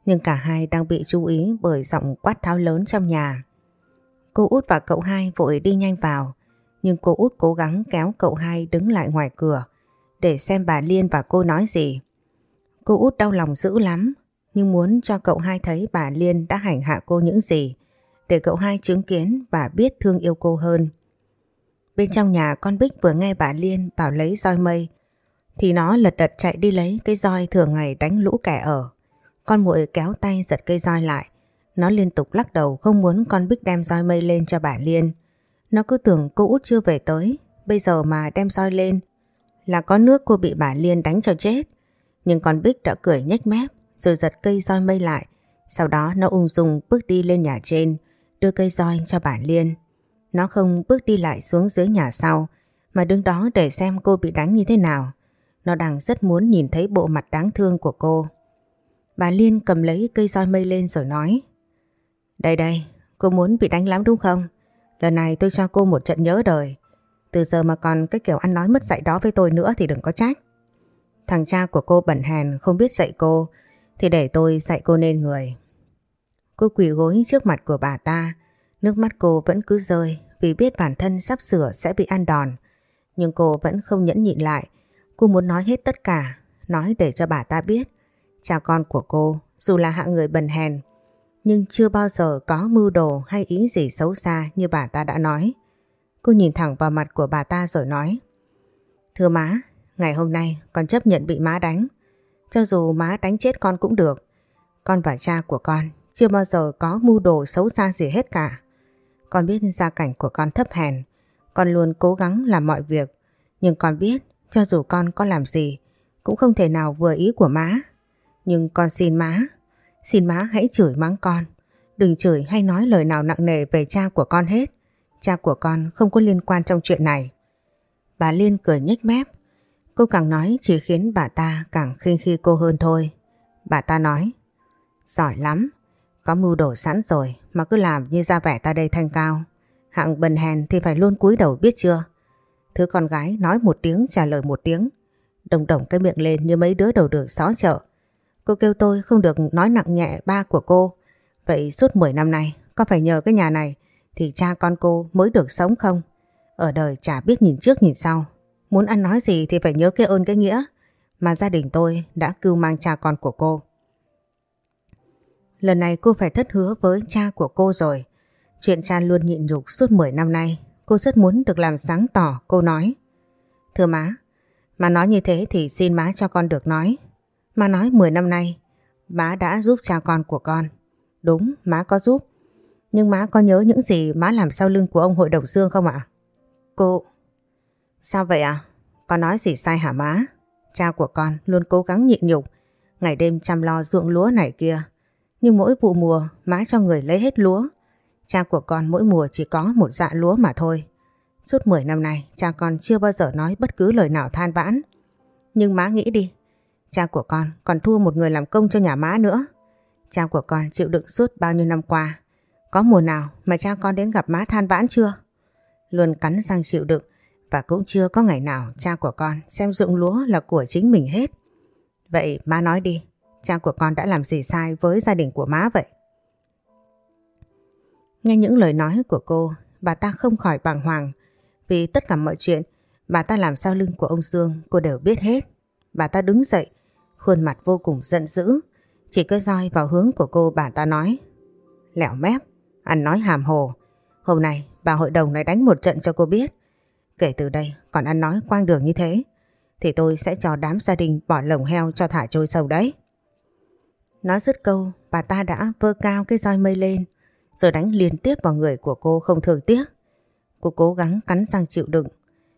Nhưng cả hai đang bị chú ý bởi giọng quát tháo lớn trong nhà. Cô út và cậu hai vội đi nhanh vào. Nhưng cô út cố gắng kéo cậu hai đứng lại ngoài cửa, để xem bà Liên và cô nói gì. Cô út đau lòng dữ lắm, nhưng muốn cho cậu hai thấy bà Liên đã hành hạ cô những gì, để cậu hai chứng kiến và biết thương yêu cô hơn. Bên trong nhà con Bích vừa nghe bà Liên bảo lấy roi mây, thì nó lật đật chạy đi lấy cái roi thường ngày đánh lũ kẻ ở. Con muội kéo tay giật cây roi lại. Nó liên tục lắc đầu không muốn con Bích đem roi mây lên cho bà Liên. Nó cứ tưởng cô út chưa về tới. Bây giờ mà đem roi lên, là có nước cô bị bà Liên đánh cho chết. Nhưng con Bích đã cười nhếch mép, rồi giật cây roi mây lại. Sau đó nó ung dung bước đi lên nhà trên, đưa cây roi cho bà Liên. Nó không bước đi lại xuống dưới nhà sau, mà đứng đó để xem cô bị đánh như thế nào. Nó đang rất muốn nhìn thấy bộ mặt đáng thương của cô. Bà Liên cầm lấy cây roi mây lên rồi nói đây đây, cô muốn bị đánh lắm đúng không? Lần này tôi cho cô một trận nhớ đời. Từ giờ mà còn cái kiểu ăn nói mất dạy đó với tôi nữa thì đừng có trách. Thằng cha của cô bẩn hèn không biết dạy cô thì để tôi dạy cô nên người. Cô quỳ gối trước mặt của bà ta Nước mắt cô vẫn cứ rơi vì biết bản thân sắp sửa sẽ bị ăn đòn. Nhưng cô vẫn không nhẫn nhịn lại. Cô muốn nói hết tất cả nói để cho bà ta biết cha con của cô dù là hạng người bần hèn nhưng chưa bao giờ có mưu đồ hay ý gì xấu xa như bà ta đã nói. Cô nhìn thẳng vào mặt của bà ta rồi nói Thưa má, ngày hôm nay con chấp nhận bị má đánh. Cho dù má đánh chết con cũng được. Con và cha của con chưa bao giờ có mưu đồ xấu xa gì hết cả. Con biết gia cảnh của con thấp hèn. Con luôn cố gắng làm mọi việc. Nhưng con biết cho dù con có làm gì cũng không thể nào vừa ý của má. Nhưng con xin má, xin má hãy chửi mắng con. Đừng chửi hay nói lời nào nặng nề về cha của con hết. Cha của con không có liên quan trong chuyện này. Bà Liên cười nhếch mép. Cô càng nói chỉ khiến bà ta càng khinh khi cô hơn thôi. Bà ta nói Giỏi lắm, có mưu đồ sẵn rồi mà cứ làm như ra vẻ ta đây thanh cao. Hạng bần hèn thì phải luôn cúi đầu biết chưa? Thứ con gái nói một tiếng trả lời một tiếng. Đồng đồng cái miệng lên như mấy đứa đầu đường xó chợ. Cô kêu tôi không được nói nặng nhẹ ba của cô. Vậy suốt 10 năm nay có phải nhờ cái nhà này thì cha con cô mới được sống không? Ở đời chả biết nhìn trước nhìn sau. Muốn ăn nói gì thì phải nhớ cái ơn cái nghĩa mà gia đình tôi đã cưu mang cha con của cô. Lần này cô phải thất hứa với cha của cô rồi. Chuyện cha luôn nhịn nhục suốt 10 năm nay. Cô rất muốn được làm sáng tỏ, cô nói. Thưa má, má nói như thế thì xin má cho con được nói. Má nói 10 năm nay, má đã giúp cha con của con. Đúng, má có giúp. Nhưng má có nhớ những gì má làm sau lưng của ông hội đồng Dương không ạ? Cô... Sao vậy ạ? À? Con nói gì sai hả má? Cha của con luôn cố gắng nhịn nhục, ngày đêm chăm lo ruộng lúa này kia. Nhưng mỗi vụ mùa má cho người lấy hết lúa. Cha của con mỗi mùa chỉ có một dạ lúa mà thôi. Suốt 10 năm nay cha con chưa bao giờ nói bất cứ lời nào than vãn. Nhưng má nghĩ đi, cha của con còn thua một người làm công cho nhà má nữa. Cha của con chịu đựng suốt bao nhiêu năm qua. Có mùa nào mà cha con đến gặp má than vãn chưa? Luôn cắn răng chịu đựng và cũng chưa có ngày nào cha của con xem dụng lúa là của chính mình hết. Vậy má nói đi, cha của con đã làm gì sai với gia đình của má vậy? Nghe những lời nói của cô, bà ta không khỏi bàng hoàng vì tất cả mọi chuyện bà ta làm sau lưng của ông Dương cô đều biết hết. Bà ta đứng dậy, khuôn mặt vô cùng giận dữ, chỉ cứ roi vào hướng của cô bà ta nói. Lẻo mép, ăn nói hàm hồ. Hôm nay bà hội đồng này đánh một trận cho cô biết. Kể từ đây còn ăn nói quang đường như thế thì tôi sẽ cho đám gia đình bỏ lồng heo cho thả trôi sâu đấy. Nói dứt câu, bà ta đã vơ cao cái roi mây lên rồi đánh liên tiếp vào người của cô không thường tiếc. Cô cố gắng cắn răng chịu đựng.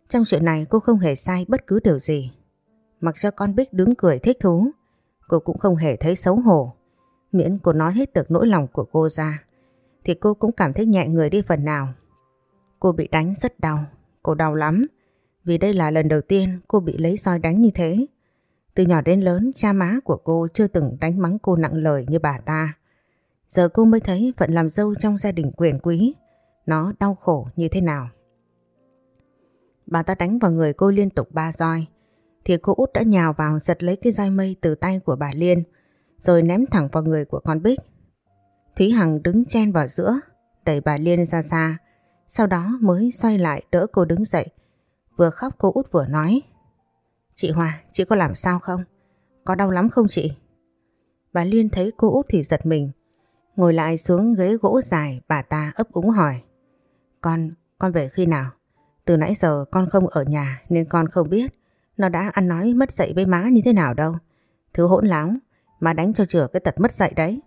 Trong chuyện này cô không hề sai bất cứ điều gì. Mặc cho con Bích đứng cười thích thú, cô cũng không hề thấy xấu hổ. Miễn cô nói hết được nỗi lòng của cô ra, thì cô cũng cảm thấy nhẹ người đi phần nào. Cô bị đánh rất đau, cô đau lắm, vì đây là lần đầu tiên cô bị lấy roi đánh như thế. Từ nhỏ đến lớn, cha má của cô chưa từng đánh mắng cô nặng lời như bà ta. Giờ cô mới thấy phận làm dâu trong gia đình quyền quý, nó đau khổ như thế nào. Bà ta đánh vào người cô liên tục ba roi, thì cô út đã nhào vào giật lấy cái roi mây từ tay của bà Liên, rồi ném thẳng vào người của con Bích. Thúy Hằng đứng chen vào giữa, đẩy bà Liên ra xa, sau đó mới xoay lại đỡ cô đứng dậy. Vừa khóc cô út vừa nói. Chị Hòa, chị có làm sao không? Có đau lắm không chị? Bà Liên thấy cô út thì giật mình. Ngồi lại xuống ghế gỗ dài bà ta ấp úng hỏi. Con, con về khi nào? Từ nãy giờ con không ở nhà nên con không biết nó đã ăn nói mất dạy với má như thế nào đâu. Thứ hỗn láo, má đánh cho chừa cái tật mất dạy đấy.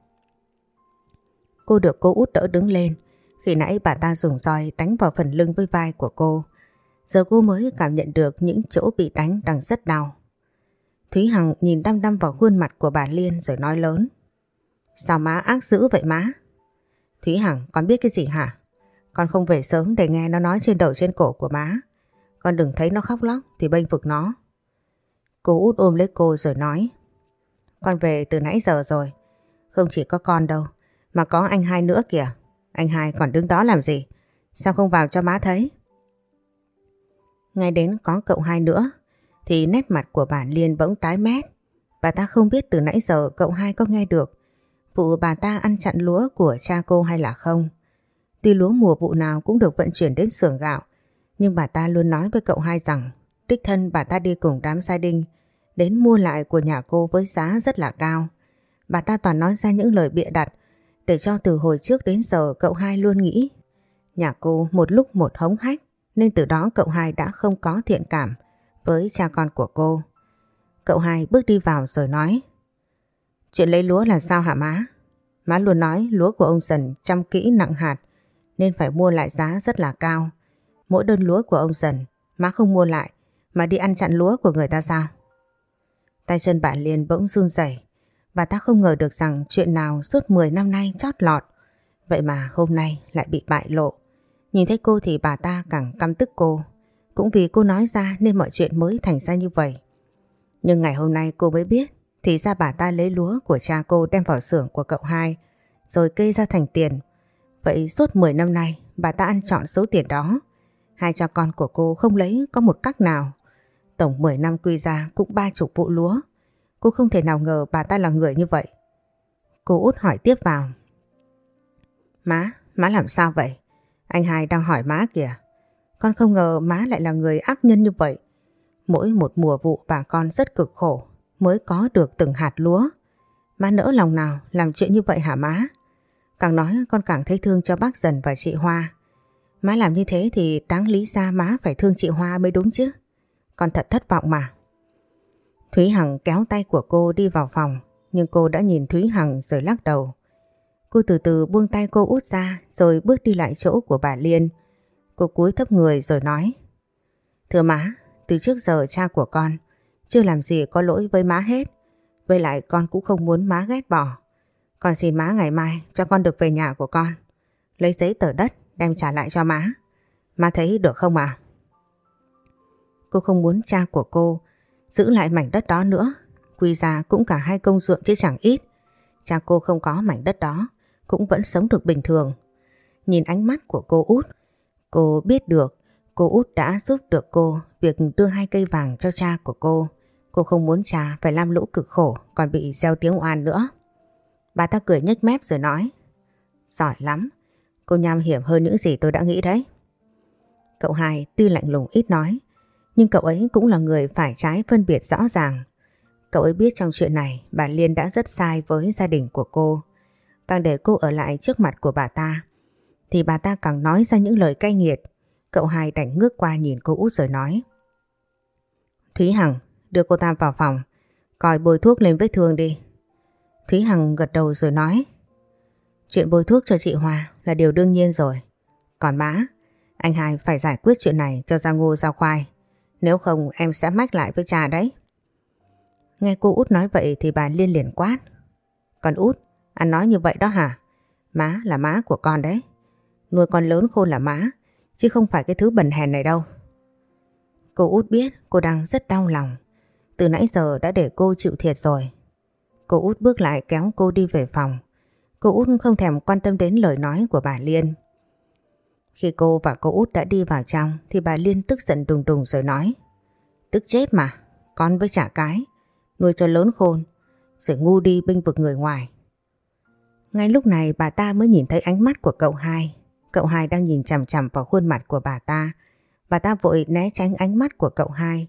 Cô được cô út đỡ đứng lên. Khi nãy bà ta dùng roi đánh vào phần lưng với vai của cô. Giờ cô mới cảm nhận được những chỗ bị đánh đang rất đau. Thúy Hằng nhìn đăm đăm vào khuôn mặt của bà Liên rồi nói lớn. Sao má ác dữ vậy má? Thúy Hằng con biết cái gì hả? Con không về sớm để nghe nó nói trên đầu trên cổ của má. Con đừng thấy nó khóc lóc thì bênh vực nó. Cô út ôm lấy cô rồi nói. Con về từ nãy giờ rồi. Không chỉ có con đâu, mà có anh hai nữa kìa. Anh hai còn đứng đó làm gì? Sao không vào cho má thấy? Ngay đến có cậu hai nữa, thì nét mặt của bà Liên bỗng tái mét. Bà ta không biết từ nãy giờ cậu hai có nghe được vụ bà ta ăn chặn lúa của cha cô hay là không. Tuy lúa mùa vụ nào cũng được vận chuyển đến xưởng gạo, nhưng bà ta luôn nói với cậu hai rằng, đích thân bà ta đi cùng đám gia đình, đến mua lại của nhà cô với giá rất là cao. Bà ta toàn nói ra những lời bịa đặt, để cho từ hồi trước đến giờ cậu hai luôn nghĩ, nhà cô một lúc một hống hách, nên từ đó cậu hai đã không có thiện cảm với cha con của cô. Cậu hai bước đi vào rồi nói, Chuyện lấy lúa là sao hả má? Má luôn nói lúa của ông Dần chăm kỹ nặng hạt, nên phải mua lại giá rất là cao. Mỗi đơn lúa của ông Dần, má không mua lại, mà đi ăn chặn lúa của người ta sao? Tay chân bà Liên bỗng run rẩy. Bà ta không ngờ được rằng chuyện nào suốt 10 năm nay chót lọt. Vậy mà hôm nay lại bị bại lộ. Nhìn thấy cô thì bà ta càng căm tức cô. Cũng vì cô nói ra nên mọi chuyện mới thành ra như vậy. Nhưng ngày hôm nay cô mới biết, thì ra bà ta lấy lúa của cha cô đem vào xưởng của cậu hai, rồi kê ra thành tiền. Vậy suốt 10 năm nay, bà ta ăn chọn số tiền đó. Hai cha con của cô không lấy có một cách nào. Tổng 10 năm quy ra cũng ba chục vụ lúa. Cô không thể nào ngờ bà ta là người như vậy. Cô út hỏi tiếp vào. Má, má làm sao vậy? Anh hai đang hỏi má kìa. Con không ngờ má lại là người ác nhân như vậy. Mỗi một mùa vụ bà con rất cực khổ mới có được từng hạt lúa. Má nỡ lòng nào làm chuyện như vậy hả má? Càng nói con càng thấy thương cho bác Dần và chị Hoa. Má làm như thế thì đáng lý ra má phải thương chị Hoa mới đúng chứ. Con thật thất vọng mà. Thúy Hằng kéo tay của cô đi vào phòng nhưng cô đã nhìn Thúy Hằng rồi lắc đầu. Cô từ từ buông tay cô út ra rồi bước đi lại chỗ của bà Liên. Cô cúi thấp người rồi nói Thưa má, từ trước giờ cha của con chưa làm gì có lỗi với má hết. Với lại con cũng không muốn má ghét bỏ. Con xin má ngày mai cho con được về nhà của con. Lấy giấy tờ đất đem trả lại cho má. Má thấy được không à? Cô không muốn cha của cô giữ lại mảnh đất đó nữa. Quy ra cũng cả hai công ruộng chứ chẳng ít. Cha cô không có mảnh đất đó cũng vẫn sống được bình thường. Nhìn ánh mắt của cô út, cô biết được cô út đã giúp được cô việc đưa hai cây vàng cho cha của cô. Cô không muốn cha phải làm lũ cực khổ còn bị gieo tiếng oan nữa. Bà ta cười nhếch mép rồi nói Giỏi lắm, cô nham hiểm hơn những gì tôi đã nghĩ đấy. Cậu hai tuy lạnh lùng ít nói, nhưng cậu ấy cũng là người phải trái phân biệt rõ ràng. Cậu ấy biết trong chuyện này bà Liên đã rất sai với gia đình của cô. Càng để cô ở lại trước mặt của bà ta, thì bà ta càng nói ra những lời cay nghiệt. Cậu hai đành ngước qua nhìn cô út rồi nói, Thúy Hằng, đưa cô ta vào phòng, coi bôi thuốc lên vết thương đi. Thúy Hằng gật đầu rồi nói Chuyện bôi thuốc cho chị Hoa là điều đương nhiên rồi. Còn má, anh hai phải giải quyết chuyện này cho ra ngô ra khoai. Nếu không em sẽ mách lại với cha đấy. Nghe cô út nói vậy thì bà liên liền quát. Còn út, anh nói như vậy đó hả? Má là má của con đấy. Nuôi con lớn khôn là má, chứ không phải cái thứ bẩn hèn này đâu. Cô út biết cô đang rất đau lòng. Từ nãy giờ đã để cô chịu thiệt rồi. Cô út bước lại kéo cô đi về phòng. Cô út không thèm quan tâm đến lời nói của bà Liên. Khi cô và cô út đã đi vào trong thì bà Liên tức giận đùng đùng rồi nói Tức chết mà, con với trả cái, nuôi cho lớn khôn, rồi ngu đi binh vực người ngoài. Ngay lúc này bà ta mới nhìn thấy ánh mắt của cậu hai. Cậu hai đang nhìn chằm chằm vào khuôn mặt của bà ta. Bà ta vội né tránh ánh mắt của cậu hai.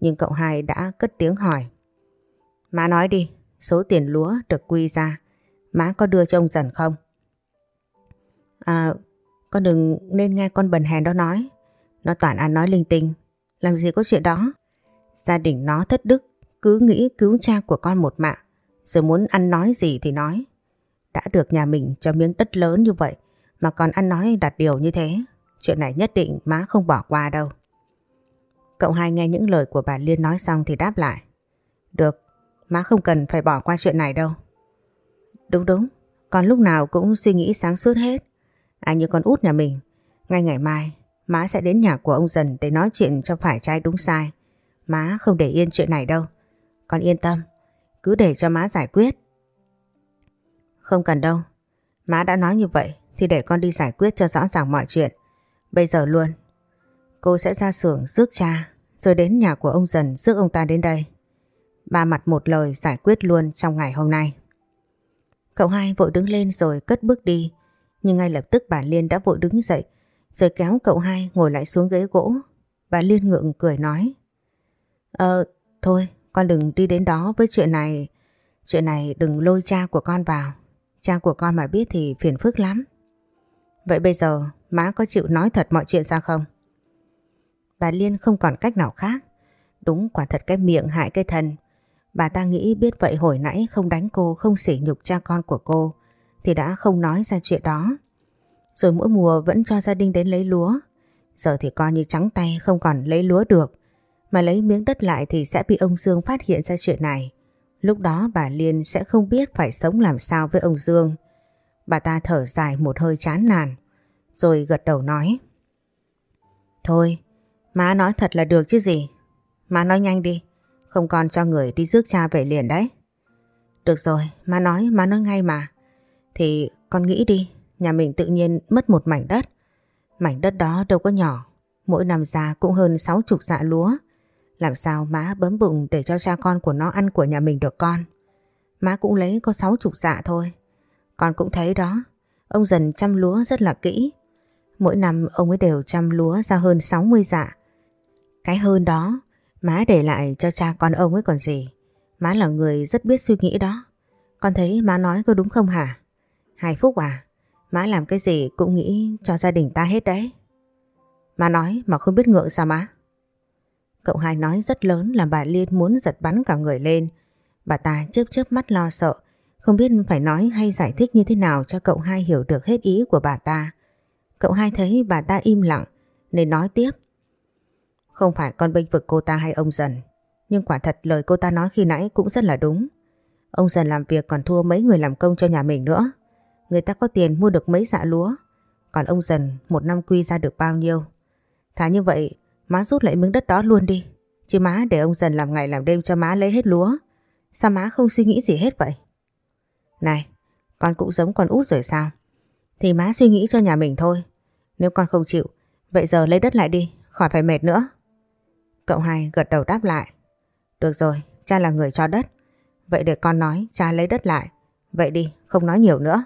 Nhưng cậu hai đã cất tiếng hỏi. Má nói đi, số tiền lúa được quy ra, má có đưa cho ông dần không? À, con đừng nên nghe con bần hèn đó nói. Nó toàn ăn nói linh tinh. Làm gì có chuyện đó. Gia đình nó thất đức. Cứ nghĩ cứu cha của con một mạng. Rồi muốn ăn nói gì thì nói. Đã được nhà mình cho miếng đất lớn như vậy. Mà còn ăn nói đặt điều như thế. Chuyện này nhất định má không bỏ qua đâu. Cậu hai nghe những lời của bà Liên nói xong thì đáp lại. Được, má không cần phải bỏ qua chuyện này đâu. Đúng đúng, con lúc nào cũng suy nghĩ sáng suốt hết. À như con út nhà mình. Ngay ngày mai, má sẽ đến nhà của ông dần để nói chuyện cho phải trai đúng sai. Má không để yên chuyện này đâu. Con yên tâm, cứ để cho má giải quyết. Không cần đâu. Má đã nói như vậy thì để con đi giải quyết cho rõ ràng mọi chuyện. Bây giờ luôn. Cô sẽ ra xưởng rước cha rồi đến nhà của ông dần rước ông ta đến đây. Ba mặt một lời giải quyết luôn trong ngày hôm nay. Cậu hai vội đứng lên rồi cất bước đi nhưng ngay lập tức bà Liên đã vội đứng dậy rồi kéo cậu hai ngồi lại xuống ghế gỗ. Bà Liên ngượng cười nói Ờ, thôi, con đừng đi đến đó với chuyện này. Chuyện này đừng lôi cha của con vào. Cha của con mà biết thì phiền phức lắm. Vậy bây giờ má có chịu nói thật mọi chuyện ra không? Bà Liên không còn cách nào khác. Đúng quả thật cái miệng hại cái thân. Bà ta nghĩ biết vậy hồi nãy không đánh cô, không sỉ nhục cha con của cô thì đã không nói ra chuyện đó. Rồi mỗi mùa vẫn cho gia đình đến lấy lúa. Giờ thì coi như trắng tay không còn lấy lúa được. Mà lấy miếng đất lại thì sẽ bị ông Dương phát hiện ra chuyện này. Lúc đó bà Liên sẽ không biết phải sống làm sao với ông Dương. Bà ta thở dài một hơi chán nản. Rồi gật đầu nói. Thôi, má nói thật là được chứ gì. Má nói nhanh đi. Không còn cho người đi rước cha về liền đấy. Được rồi, má nói, má nói ngay mà. Thì con nghĩ đi, nhà mình tự nhiên mất một mảnh đất. Mảnh đất đó đâu có nhỏ, mỗi năm ra cũng hơn 60 dạ lúa. Làm sao má bấm bụng để cho cha con của nó ăn của nhà mình được con. Má cũng lấy có 60 dạ thôi. Con cũng thấy đó, ông dần chăm lúa rất là kỹ. Mỗi năm ông ấy đều chăm lúa ra hơn 60 dạ. Cái hơn đó, má để lại cho cha con ông ấy còn gì. Má là người rất biết suy nghĩ đó. Con thấy má nói có đúng không hả? Hai Phúc à, má làm cái gì cũng nghĩ cho gia đình ta hết đấy. Má nói mà không biết ngượng sao má? Cậu hai nói rất lớn làm bà Liên muốn giật bắn cả người lên. Bà ta chớp chớp mắt lo sợ, không biết phải nói hay giải thích như thế nào cho cậu hai hiểu được hết ý của bà ta. Cậu hai thấy bà ta im lặng nên nói tiếp. Không phải con bênh vực cô ta hay ông dần, nhưng quả thật lời cô ta nói khi nãy cũng rất là đúng. Ông dần làm việc còn thua mấy người làm công cho nhà mình nữa. Người ta có tiền mua được mấy dạ lúa, còn ông dần một năm quy ra được bao nhiêu. Thà như vậy, má rút lại miếng đất đó luôn đi. Chứ má để ông dần làm ngày làm đêm cho má lấy hết lúa. Sao má không suy nghĩ gì hết vậy? Này, con cũng giống con út rồi sao? Thì má suy nghĩ cho nhà mình thôi. Nếu con không chịu, vậy giờ lấy đất lại đi, khỏi phải mệt nữa. Cậu hai gật đầu đáp lại. Được rồi, cha là người cho đất. Vậy để con nói cha lấy đất lại. Vậy đi, không nói nhiều nữa.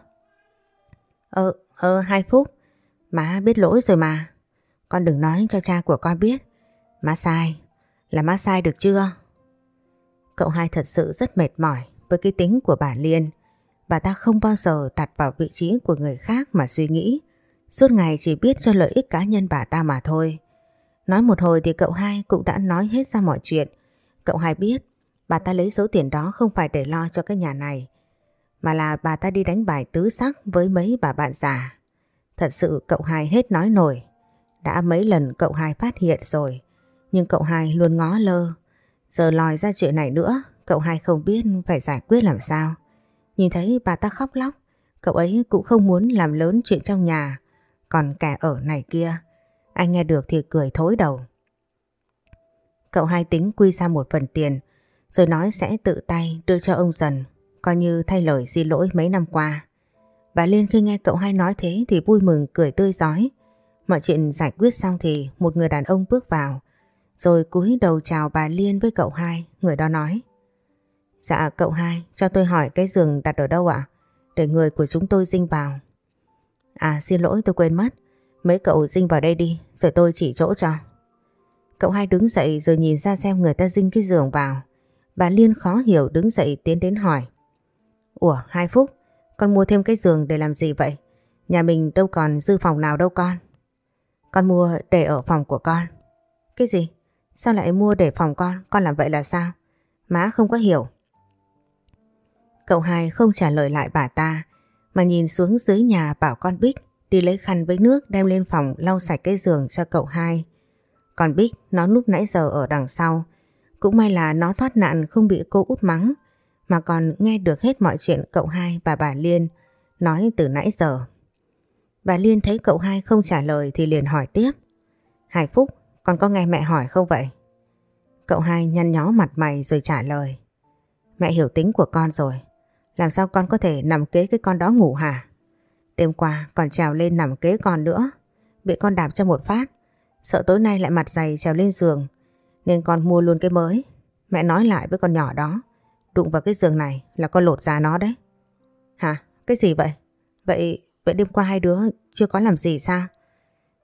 Ờ, ờ, hai phút. Má biết lỗi rồi mà. Con đừng nói cho cha của con biết. Má sai. Là má sai được chưa? Cậu hai thật sự rất mệt mỏi với cái tính của bà Liên. Bà ta không bao giờ đặt vào vị trí của người khác mà suy nghĩ. Suốt ngày chỉ biết cho lợi ích cá nhân bà ta mà thôi. Nói một hồi thì cậu hai cũng đã nói hết ra mọi chuyện. Cậu hai biết bà ta lấy số tiền đó không phải để lo cho cái nhà này. Mà là bà ta đi đánh bài tứ sắc với mấy bà bạn già. Thật sự cậu hai hết nói nổi. Đã mấy lần cậu hai phát hiện rồi. Nhưng cậu hai luôn ngó lơ. Giờ lòi ra chuyện này nữa, cậu hai không biết phải giải quyết làm sao. Nhìn thấy bà ta khóc lóc, cậu ấy cũng không muốn làm lớn chuyện trong nhà. Còn kẻ ở này kia, anh nghe được thì cười thối đầu. Cậu hai tính quy ra một phần tiền, rồi nói sẽ tự tay đưa cho ông dần, coi như thay lời xin lỗi mấy năm qua. Bà Liên khi nghe cậu hai nói thế thì vui mừng cười tươi giói. Mọi chuyện giải quyết xong thì một người đàn ông bước vào, rồi cúi đầu chào bà Liên với cậu hai, người đó nói. Dạ cậu hai, cho tôi hỏi cái giường đặt ở đâu ạ? Để người của chúng tôi dinh vào. À xin lỗi tôi quên mất. Mấy cậu dinh vào đây đi, rồi tôi chỉ chỗ cho. Cậu hai đứng dậy rồi nhìn ra xem người ta dinh cái giường vào. Bà Liên khó hiểu đứng dậy tiến đến hỏi. Ủa, hai phút, con mua thêm cái giường để làm gì vậy? Nhà mình đâu còn dư phòng nào đâu con. Con mua để ở phòng của con. Cái gì? Sao lại mua để phòng con? Con làm vậy là sao? Má không có hiểu. Cậu hai không trả lời lại bà ta mà nhìn xuống dưới nhà bảo con Bích đi lấy khăn với nước đem lên phòng lau sạch cái giường cho cậu hai. Còn Bích nó lúc nãy giờ ở đằng sau. Cũng may là nó thoát nạn không bị cô út mắng mà còn nghe được hết mọi chuyện cậu hai và bà Liên nói từ nãy giờ. Bà Liên thấy cậu hai không trả lời thì liền hỏi tiếp. Hải Phúc, con có nghe mẹ hỏi không vậy? Cậu hai nhăn nhó mặt mày rồi trả lời. Mẹ hiểu tính của con rồi. Làm sao con có thể nằm kế cái con đó ngủ hả? Đêm qua còn trèo lên nằm kế con nữa. Bị con đạp cho một phát. Sợ tối nay lại mặt dày trèo lên giường. Nên con mua luôn cái mới. Mẹ nói lại với con nhỏ đó. Đụng vào cái giường này là con lột ra nó đấy. Hả? Cái gì vậy? Vậy vậy đêm qua hai đứa chưa có làm gì sao?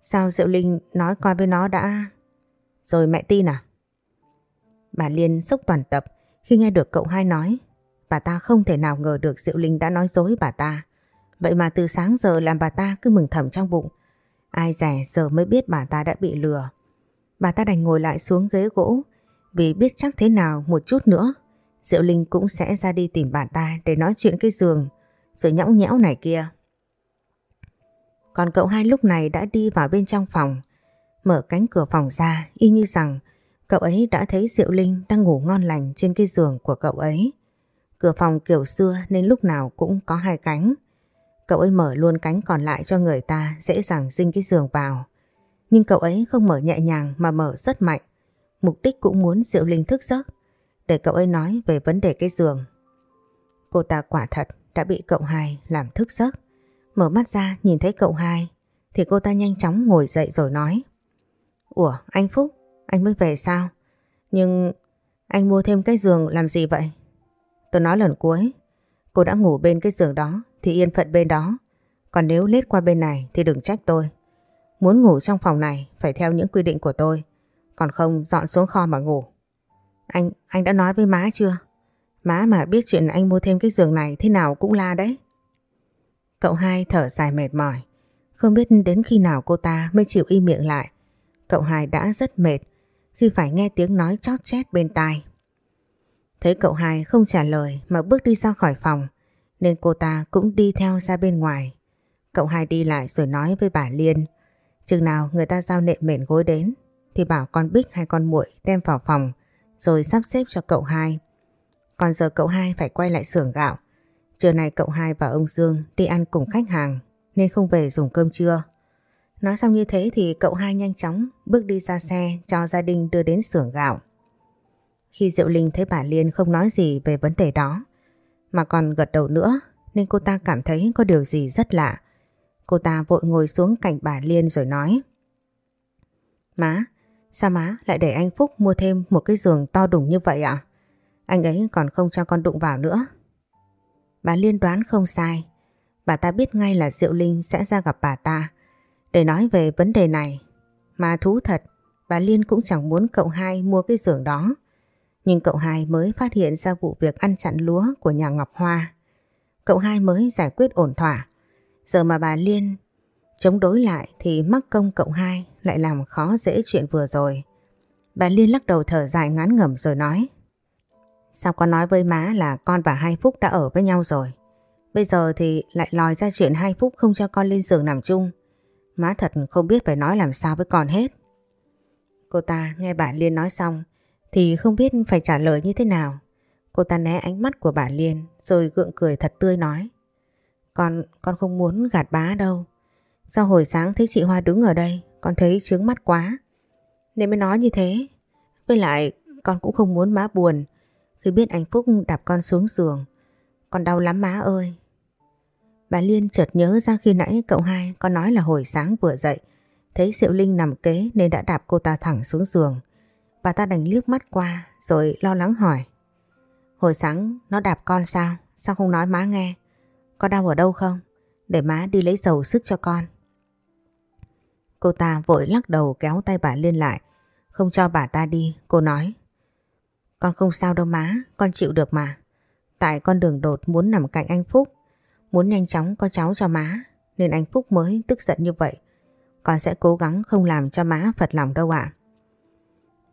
Sao Diệu Linh nói coi với nó đã... Rồi mẹ tin à? Bà Liên sốc toàn tập khi nghe được cậu hai nói. Bà ta không thể nào ngờ được Diệu Linh đã nói dối bà ta. Vậy mà từ sáng giờ làm bà ta cứ mừng thầm trong bụng. Ai rẻ giờ mới biết bà ta đã bị lừa. Bà ta đành ngồi lại xuống ghế gỗ vì biết chắc thế nào một chút nữa, Diệu Linh cũng sẽ ra đi tìm bà ta để nói chuyện cái giường, rồi nhõng nhẽo này kia. Còn cậu hai lúc này đã đi vào bên trong phòng mở cánh cửa phòng ra, y như rằng cậu ấy đã thấy Diệu Linh đang ngủ ngon lành trên cái giường của cậu ấy. Cửa phòng kiểu xưa nên lúc nào cũng có hai cánh. Cậu ấy mở luôn cánh còn lại cho người ta dễ dàng dinh cái giường vào. Nhưng cậu ấy không mở nhẹ nhàng mà mở rất mạnh. Mục đích cũng muốn Diệu Linh thức giấc để cậu ấy nói về vấn đề cái giường. Cô ta quả thật đã bị cậu hai làm thức giấc. Mở mắt ra nhìn thấy cậu hai thì cô ta nhanh chóng ngồi dậy rồi nói Ủa anh Phúc, anh mới về sao? Nhưng anh mua thêm cái giường làm gì vậy? Tôi nói lần cuối, cô đã ngủ bên cái giường đó thì yên phận bên đó. Còn nếu lết qua bên này thì đừng trách tôi. Muốn ngủ trong phòng này phải theo những quy định của tôi. Còn không dọn xuống kho mà ngủ. Anh, anh đã nói với má chưa? Má mà biết chuyện anh mua thêm cái giường này thế nào cũng la đấy. Cậu hai thở dài mệt mỏi. Không biết đến khi nào cô ta mới chịu im miệng lại. Cậu hai đã rất mệt khi phải nghe tiếng nói chót chét bên tai. Thấy cậu hai không trả lời mà bước đi ra khỏi phòng nên cô ta cũng đi theo ra bên ngoài. Cậu hai đi lại rồi nói với bà Liên, chừng nào người ta giao nệm mền gối đến, thì bảo con Bích hay con muội đem vào phòng, rồi sắp xếp cho cậu hai. Còn giờ cậu hai phải quay lại xưởng gạo. Trưa nay cậu hai và ông Dương đi ăn cùng khách hàng, nên không về dùng cơm trưa. Nói xong như thế thì cậu hai nhanh chóng bước đi ra xe cho gia đình đưa đến xưởng gạo. Khi Diệu Linh thấy bà Liên không nói gì về vấn đề đó mà còn gật đầu nữa nên cô ta cảm thấy có điều gì rất lạ. Cô ta vội ngồi xuống cạnh bà Liên rồi nói Má, Sao má lại để anh Phúc mua thêm một cái giường to đùng như vậy ạ? Anh ấy còn không cho con đụng vào nữa. Bà Liên đoán không sai. Bà ta biết ngay là Diệu Linh sẽ ra gặp bà ta để nói về vấn đề này. Mà thú thật, bà Liên cũng chẳng muốn cậu hai mua cái giường đó. Nhưng cậu hai mới phát hiện ra vụ việc ăn chặn lúa của nhà Ngọc Hoa. Cậu hai mới giải quyết ổn thỏa. Giờ mà bà Liên Chống đối lại thì mắc công cậu hai lại làm khó dễ chuyện vừa rồi. Bà Liên lắc đầu thở dài ngán ngẩm rồi nói, Sao con nói với má là con và Hai Phúc đã ở với nhau rồi Bây giờ thì lại lòi ra chuyện Hai Phúc không cho con lên giường nằm chung Má thật không biết phải nói làm sao với con hết Cô ta nghe bà Liên nói xong thì không biết phải trả lời như thế nào. Cô ta né ánh mắt của bà Liên Rồi gượng cười thật tươi nói. Con, con không muốn gạt bá đâu. Sao hồi sáng thấy chị Hoa đứng ở đây Con thấy chướng mắt quá. Nên mới nói như thế. Với lại con cũng không muốn má buồn. Khi biết anh Phúc đạp con xuống giường Con đau lắm má ơi. Bà Liên chợt nhớ ra khi nãy cậu hai con nói là hồi sáng vừa dậy Thấy Diệu Linh nằm kế Nên đã đạp cô ta thẳng xuống giường. Bà ta đành liếc mắt qua Rồi lo lắng hỏi Hồi sáng nó đạp con sao Sao không nói má nghe Có đau ở đâu không Để má đi lấy dầu sức cho con Cô ta vội lắc đầu kéo tay bà Liên lại. Không cho bà ta đi, cô nói. Con không sao đâu má, con chịu được mà. Tại con đường đột muốn nằm cạnh anh Phúc, muốn nhanh chóng có cháu cho má, nên anh Phúc mới tức giận như vậy. Con sẽ cố gắng không làm cho má phật lòng đâu ạ.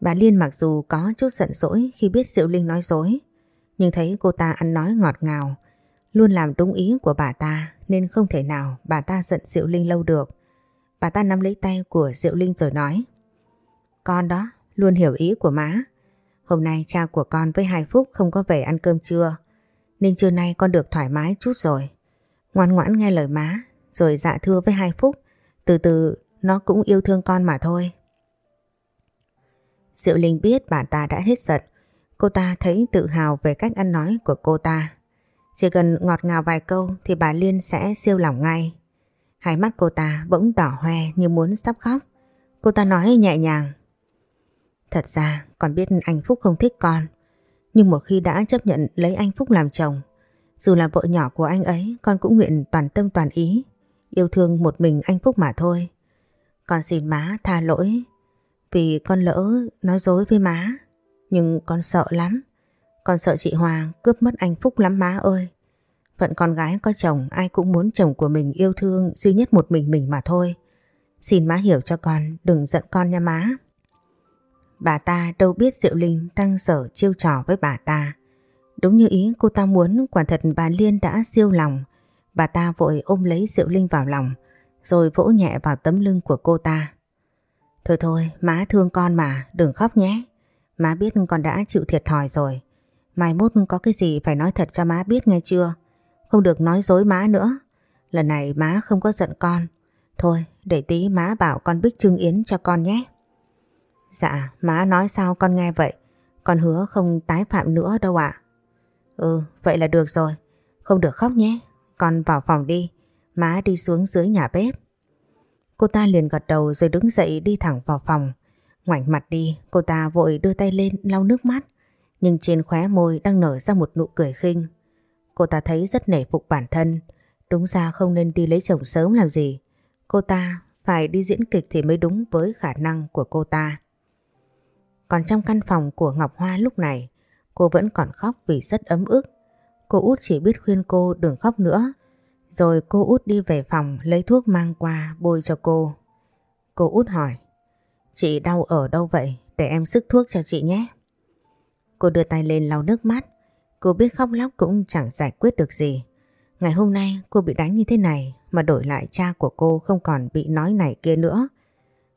Bà Liên mặc dù có chút giận dỗi khi biết Diệu Linh nói dối, nhưng thấy cô ta ăn nói ngọt ngào, luôn làm đúng ý của bà ta nên không thể nào bà ta giận Diệu Linh lâu được. Bà ta nắm lấy tay của Diệu Linh rồi nói Con đó luôn hiểu ý của má. Hôm nay cha của con với Hai Phúc không có về ăn cơm trưa Nên trưa nay con được thoải mái chút rồi. Ngoan ngoãn nghe lời má Rồi dạ thưa với Hai Phúc. Từ từ nó cũng yêu thương con mà thôi. Diệu Linh biết bà ta đã hết giận Cô ta thấy tự hào về cách ăn nói của cô ta Chỉ cần ngọt ngào vài câu thì bà Liên sẽ siêu lòng ngay Hai mắt cô ta bỗng đỏ hoe như muốn sắp khóc. Cô ta nói nhẹ nhàng. Thật ra còn biết anh Phúc không thích con. Nhưng một khi đã chấp nhận lấy anh Phúc làm chồng, dù là vợ nhỏ của anh ấy, con cũng nguyện toàn tâm toàn ý, yêu thương một mình anh Phúc mà thôi. Con xin má tha lỗi vì con lỡ nói dối với má. Nhưng con sợ lắm. Con sợ chị Hòa cướp mất anh Phúc lắm má ơi. Phận con gái có chồng ai cũng muốn chồng của mình yêu thương duy nhất một mình mình mà thôi. Xin má hiểu cho con, đừng giận con nha má. Bà ta đâu biết Diệu Linh đang sở chiêu trò với bà ta. Đúng như ý cô ta muốn quả thật bà Liên đã siêu lòng. Bà ta vội ôm lấy Diệu Linh vào lòng rồi vỗ nhẹ vào tấm lưng của cô ta. Thôi thôi, má thương con mà, đừng khóc nhé. Má biết con đã chịu thiệt thòi rồi. Mai mốt có cái gì phải nói thật cho má biết nghe chưa? Không được nói dối má nữa. Lần này má không có giận con. Thôi, để tí má bảo con Bích trưng yến cho con nhé. Dạ, má nói sao con nghe vậy. Con hứa không tái phạm nữa đâu ạ. Ừ, vậy là được rồi. Không được khóc nhé. Con vào phòng đi. Má đi xuống dưới nhà bếp. Cô ta liền gật đầu rồi đứng dậy đi thẳng vào phòng. Ngoảnh mặt đi, cô ta vội đưa tay lên lau nước mắt. Nhưng trên khóe môi đang nở ra một nụ cười khinh. Cô ta thấy rất nể phục bản thân. Đúng ra không nên đi lấy chồng sớm làm gì. Cô ta phải đi diễn kịch thì mới đúng với khả năng của cô ta. Còn trong căn phòng của Ngọc Hoa lúc này, cô vẫn còn khóc vì rất ấm ức. Cô út chỉ biết khuyên cô đừng khóc nữa. Rồi cô út đi về phòng lấy thuốc mang qua bôi cho cô. Cô út hỏi, chị đau ở đâu vậy? Để em sức thuốc cho chị nhé. Cô đưa tay lên lau nước mắt. Cô biết khóc lóc cũng chẳng giải quyết được gì. Ngày hôm nay cô bị đánh như thế này mà đổi lại cha của cô không còn bị nói này kia nữa.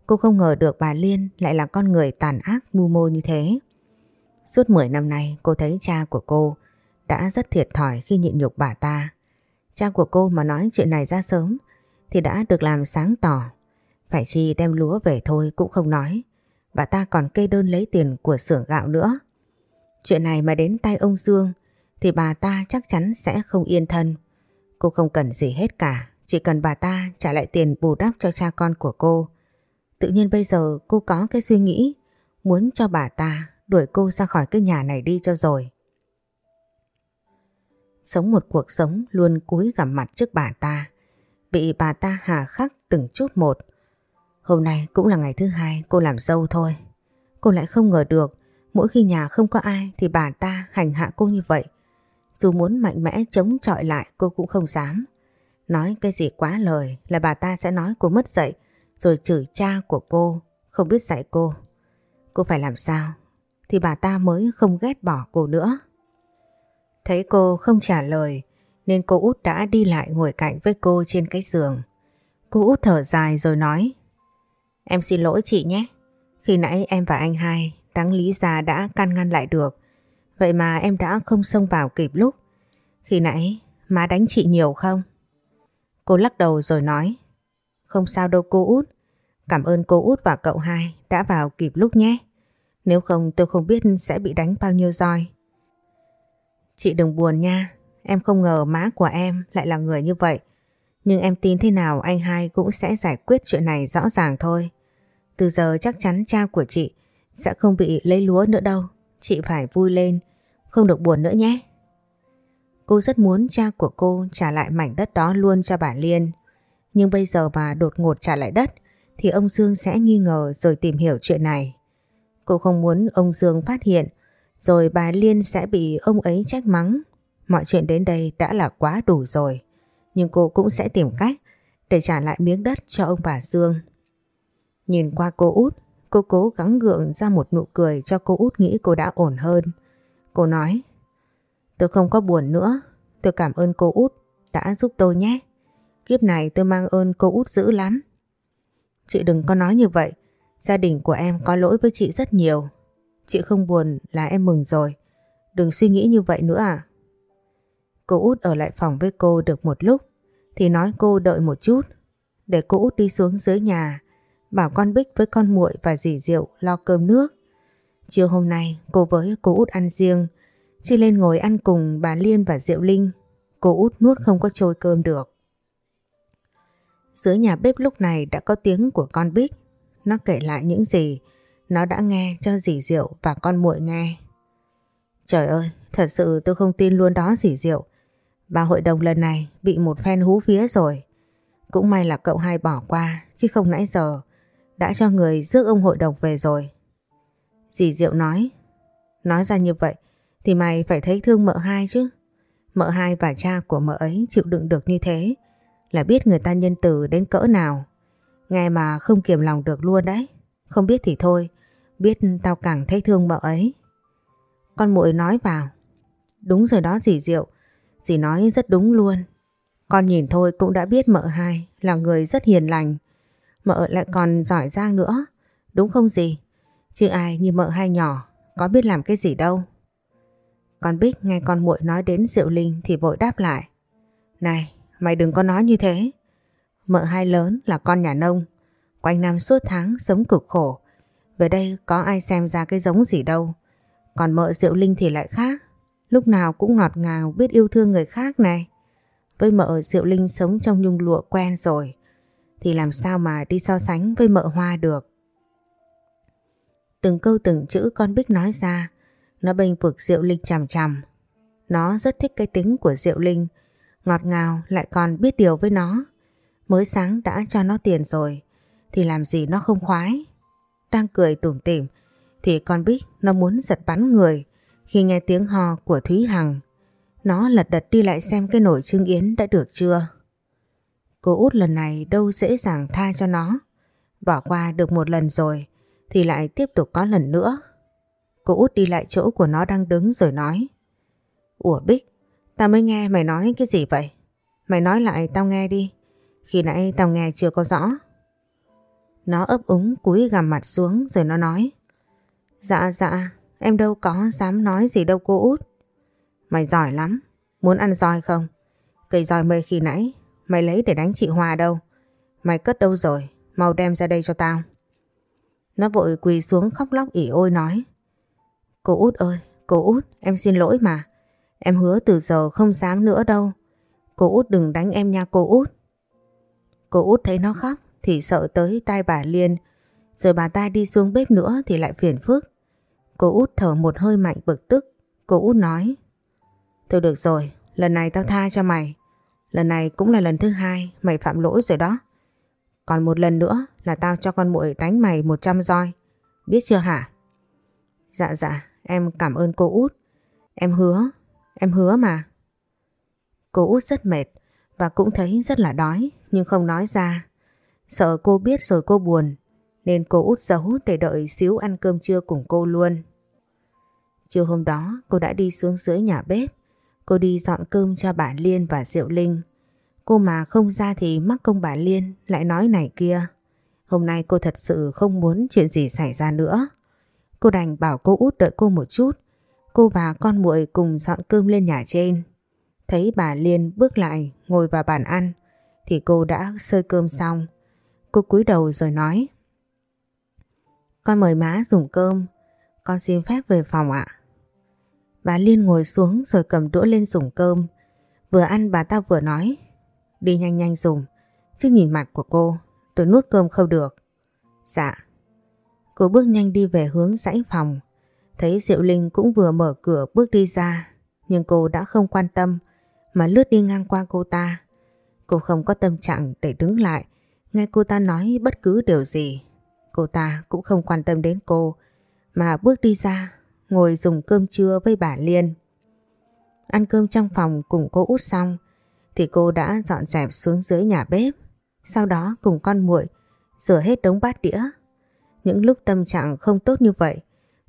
Cô không ngờ được bà Liên lại là con người tàn ác mưu mô như thế. Suốt 10 năm nay cô thấy cha của cô đã rất thiệt thòi khi nhịn nhục bà ta. Cha của cô mà nói chuyện này ra sớm thì đã được làm sáng tỏ. Phải chi đem lúa về thôi cũng không nói. Bà ta còn kê đơn lấy tiền của xưởng gạo nữa. Chuyện này mà đến tay ông Dương thì bà ta chắc chắn sẽ không yên thân. Cô không cần gì hết cả, chỉ cần bà ta trả lại tiền bù đắp cho cha con của cô. Tự nhiên bây giờ cô có cái suy nghĩ muốn cho bà ta đuổi cô ra khỏi cái nhà này đi cho rồi. Sống một cuộc sống luôn cúi gằm mặt trước bà ta, bị bà ta hà khắc từng chút một. Hôm nay cũng là ngày thứ hai cô làm dâu thôi. Cô lại không ngờ được mỗi khi nhà không có ai thì bà ta hành hạ cô như vậy. Dù muốn mạnh mẽ chống chọi lại cô cũng không dám. Nói cái gì quá lời là bà ta sẽ nói cô mất dạy rồi chửi cha của cô, không biết dạy cô. Cô phải làm sao thì bà ta mới không ghét bỏ cô nữa. Thấy cô không trả lời, nên cô út đã đi lại ngồi cạnh với cô trên cái giường. Cô út thở dài rồi nói, Em xin lỗi chị nhé. Khi nãy em và anh hai đáng lý ra đã can ngăn lại được. Vậy mà em đã không xông vào kịp lúc. Khi nãy má đánh chị nhiều không? Cô lắc đầu rồi nói, Không sao đâu cô út. Cảm ơn cô út và cậu hai đã vào kịp lúc nhé. Nếu không tôi không biết sẽ bị đánh bao nhiêu roi. Chị đừng buồn nha, em không ngờ má của em lại là người như vậy. Nhưng em tin thế nào anh hai cũng sẽ giải quyết chuyện này rõ ràng thôi. Từ giờ chắc chắn cha của chị sẽ không bị lấy lúa nữa đâu. Chị phải vui lên, không được buồn nữa nhé. Cô rất muốn cha của cô trả lại mảnh đất đó luôn cho bà Liên. Nhưng bây giờ bà đột ngột trả lại đất thì ông Dương sẽ nghi ngờ rồi tìm hiểu chuyện này. Cô không muốn ông Dương phát hiện rồi bà Liên sẽ bị ông ấy trách mắng. Mọi chuyện đến đây đã là quá đủ rồi. Nhưng cô cũng sẽ tìm cách để trả lại miếng đất cho ông bà Dương. Nhìn qua cô út, cô cố gắng gượng ra một nụ cười cho cô út nghĩ cô đã ổn hơn. Cô nói, tôi không có buồn nữa, tôi cảm ơn cô út đã giúp tôi nhé. Kiếp này tôi mang ơn cô út dữ lắm. Chị đừng có nói như vậy, gia đình của em có lỗi với chị rất nhiều. Chị không buồn là em mừng rồi. Đừng suy nghĩ như vậy nữa à. Cô út ở lại phòng với cô được một lúc, thì nói cô đợi một chút để cô út đi xuống dưới nhà, bảo con Bích với con muội và dì Diệu lo cơm nước. Chiều hôm nay, cô với cô út ăn riêng Chi lên ngồi ăn cùng bà Liên và Diệu Linh Cô út nuốt không có trôi cơm được Dưới nhà bếp lúc này đã có tiếng của con Bích Nó kể lại những gì nó đã nghe cho dì Diệu và con muội nghe. Trời ơi, thật sự tôi không tin luôn đó dì Diệu. Bà hội đồng lần này bị một phen hú vía rồi. Cũng may là cậu hai bỏ qua, chứ không nãy giờ đã cho người rước ông hội đồng về rồi. Dì Diệu nói, Nói ra như vậy thì mày phải thấy thương mợ hai chứ. Mợ hai và cha của mợ ấy chịu đựng được như thế là biết người ta nhân từ đến cỡ nào. Nghe mà không kiềm lòng được luôn đấy. Không biết thì thôi, biết tao càng thấy thương vợ ấy. Con muội nói vào. Đúng rồi đó dì Diệu, dì nói rất đúng luôn. Con nhìn thôi cũng đã biết mợ hai là người rất hiền lành. Mợ lại còn giỏi giang nữa, đúng không dì? Chứ ai như mợ hai nhỏ, có biết làm cái gì đâu. Con Bích nghe con muội nói đến Diệu Linh thì vội đáp lại. Này, mày đừng có nói như thế. Mợ hai lớn là con nhà nông, quanh năm suốt tháng sống cực khổ. Về đây có ai xem ra cái giống gì đâu. Còn mợ Diệu Linh thì lại khác, lúc nào cũng ngọt ngào biết yêu thương người khác này. Với mợ Diệu Linh sống trong nhung lụa quen rồi, thì làm sao mà đi so sánh với mợ Hoa được. Từng câu từng chữ con Bích nói ra, nó bênh vực Diệu Linh chằm chằm. Nó rất thích cái tính của Diệu Linh, ngọt ngào lại còn biết điều với nó. Mới sáng đã cho nó tiền rồi, thì làm gì nó không khoái. Đang cười tủm tỉm thì con Bích nó muốn giật bắn người khi nghe tiếng ho của Thúy Hằng. Nó lật đật đi lại xem cái nồi trưng yến đã được chưa. Cô út lần này đâu dễ dàng tha cho nó. Bỏ qua được một lần rồi thì lại tiếp tục có lần nữa. Cô út đi lại chỗ của nó đang đứng rồi nói. Ủa Bích, tao mới nghe mày nói cái gì vậy? Mày nói lại tao nghe đi. Khi nãy tao nghe chưa có rõ. Nó ấp úng cúi gằm mặt xuống rồi nó nói. Dạ dạ, em đâu có dám nói gì đâu cô út. Mày giỏi lắm, muốn ăn roi không? Cây roi mây khi nãy, mày lấy để đánh chị Hòa đâu? Mày cất đâu rồi, mau đem ra đây cho tao. Nó vội quỳ xuống khóc lóc ỉ ôi nói. Cô út ơi, cô út, em xin lỗi mà. Em hứa từ giờ không dám nữa đâu. Cô út đừng đánh em nha cô út. Cô út thấy nó khóc thì sợ tới tai bà Liên. Rồi bà ta đi xuống bếp nữa thì lại phiền phức. Cô út thở một hơi mạnh bực tức. Cô út nói. Thôi được rồi, lần này tao tha cho mày. Lần này cũng là lần thứ hai mày phạm lỗi rồi đó. Còn một lần nữa là tao cho con muội đánh mày 100 roi. Biết chưa hả? Dạ dạ, em cảm ơn cô út. Em hứa, em hứa mà. Cô út rất mệt và cũng thấy rất là đói nhưng không nói ra. Sợ cô biết rồi cô buồn, nên cô út giấu để đợi xíu ăn cơm trưa cùng cô luôn. Chiều hôm đó, cô đã đi xuống dưới nhà bếp. Cô đi dọn cơm cho bà Liên và Diệu Linh. Cô mà không ra thì mắc công bà Liên lại nói này kia. Hôm nay cô thật sự không muốn chuyện gì xảy ra nữa. Cô đành bảo cô út đợi cô một chút. Cô và con muội cùng dọn cơm lên nhà trên. Thấy bà Liên bước lại, ngồi vào bàn ăn, thì cô đã sơi cơm xong. Cô cúi đầu rồi nói. Con mời má dùng cơm. Con xin phép về phòng ạ. Bà Liên ngồi xuống rồi cầm đũa lên dùng cơm. Vừa ăn bà ta vừa nói. Đi nhanh nhanh dùng. Chứ nhìn mặt của cô, Tôi nuốt cơm không được. Dạ. Cô bước nhanh đi về hướng dãy phòng. Thấy Diệu Linh cũng vừa mở cửa bước đi ra. Nhưng cô đã không quan tâm, Mà lướt đi ngang qua cô ta. Cô không có tâm trạng để đứng lại. Nghe cô ta nói bất cứ điều gì, Cô ta cũng không quan tâm đến cô, Mà bước đi ra, Ngồi dùng cơm trưa với bà Liên. Ăn cơm trong phòng cùng cô út xong, Thì cô đã dọn dẹp xuống dưới nhà bếp. Sau đó cùng con muội Rửa hết đống bát đĩa. Những lúc tâm trạng không tốt như vậy,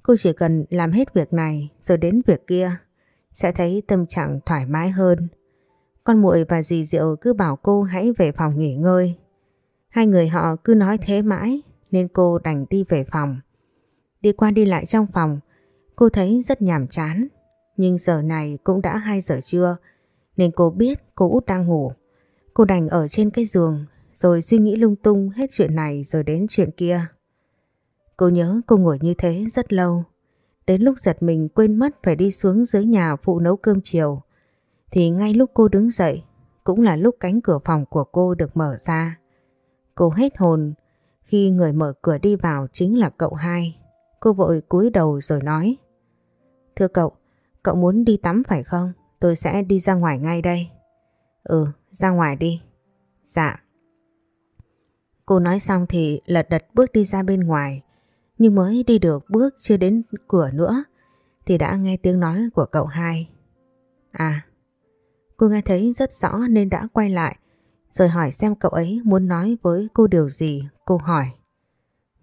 Cô chỉ cần làm hết việc này Rồi đến việc kia, Sẽ thấy tâm trạng thoải mái hơn. Con muội và dì Diệu cứ bảo cô hãy về phòng nghỉ ngơi. Hai người họ cứ nói thế mãi nên cô đành đi về phòng. Đi qua đi lại trong phòng, cô thấy rất nhàm chán. Nhưng giờ này cũng đã 2 giờ trưa nên cô biết cô út đang ngủ. Cô đành ở trên cái giường rồi suy nghĩ lung tung hết chuyện này rồi đến chuyện kia. Cô nhớ cô ngồi như thế rất lâu. Đến lúc giật mình quên mất phải đi xuống dưới nhà phụ nấu cơm chiều. Thì ngay lúc cô đứng dậy cũng là lúc cánh cửa phòng của cô được mở ra. Cô hết hồn khi người mở cửa đi vào chính là cậu hai. Cô vội cúi đầu rồi nói Thưa cậu, cậu muốn đi tắm phải không? Tôi sẽ đi ra ngoài ngay đây. Ừ, ra ngoài đi. Dạ. Cô nói xong thì lật đật bước đi ra bên ngoài. Nhưng mới đi được bước chưa đến cửa nữa thì đã nghe tiếng nói của cậu hai. À, cô nghe thấy rất rõ nên đã quay lại rồi hỏi xem cậu ấy muốn nói với cô điều gì. Cô hỏi.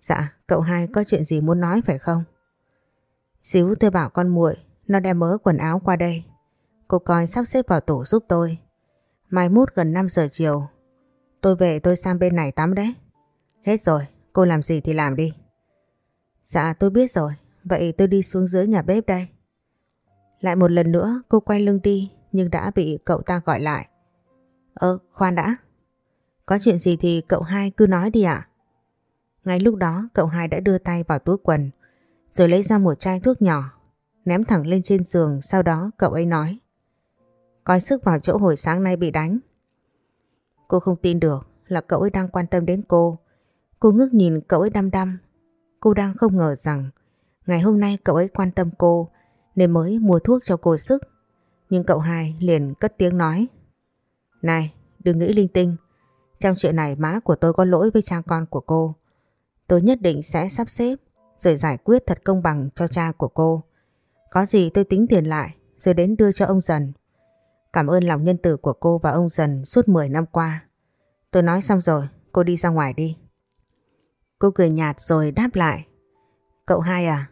Dạ, cậu hai có chuyện gì muốn nói phải không? Xíu tôi bảo con muội nó đem mớ quần áo qua đây. Cô coi sắp xếp vào tủ giúp tôi. Mai mút gần 5 giờ chiều. Tôi về tôi sang bên này tắm đấy. Hết rồi, cô làm gì thì làm đi. Dạ tôi biết rồi, vậy tôi đi xuống dưới nhà bếp đây. Lại một lần nữa cô quay lưng đi nhưng đã bị cậu ta gọi lại. Ờ, khoan đã. Có chuyện gì thì cậu hai cứ nói đi ạ. Ngay lúc đó cậu hai đã đưa tay vào túi quần rồi lấy ra một chai thuốc nhỏ ném thẳng lên trên giường sau đó cậu ấy nói Coi sức vào chỗ hồi sáng nay bị đánh. Cô không tin được là cậu ấy đang quan tâm đến cô. Cô ngước nhìn cậu ấy đăm đăm. Cô đang không ngờ rằng ngày hôm nay cậu ấy quan tâm cô nên mới mua thuốc cho cô sức. Nhưng cậu hai liền cất tiếng nói này, đừng nghĩ linh tinh. Trong chuyện này má của tôi có lỗi với cha con của cô. Tôi nhất định sẽ sắp xếp rồi giải quyết thật công bằng cho cha của cô. Có gì tôi tính tiền lại rồi đến đưa cho ông dần. Cảm ơn lòng nhân từ của cô và ông dần suốt 10 năm qua. Tôi nói xong rồi, cô đi ra ngoài đi. Cô cười nhạt rồi đáp lại. Cậu hai à,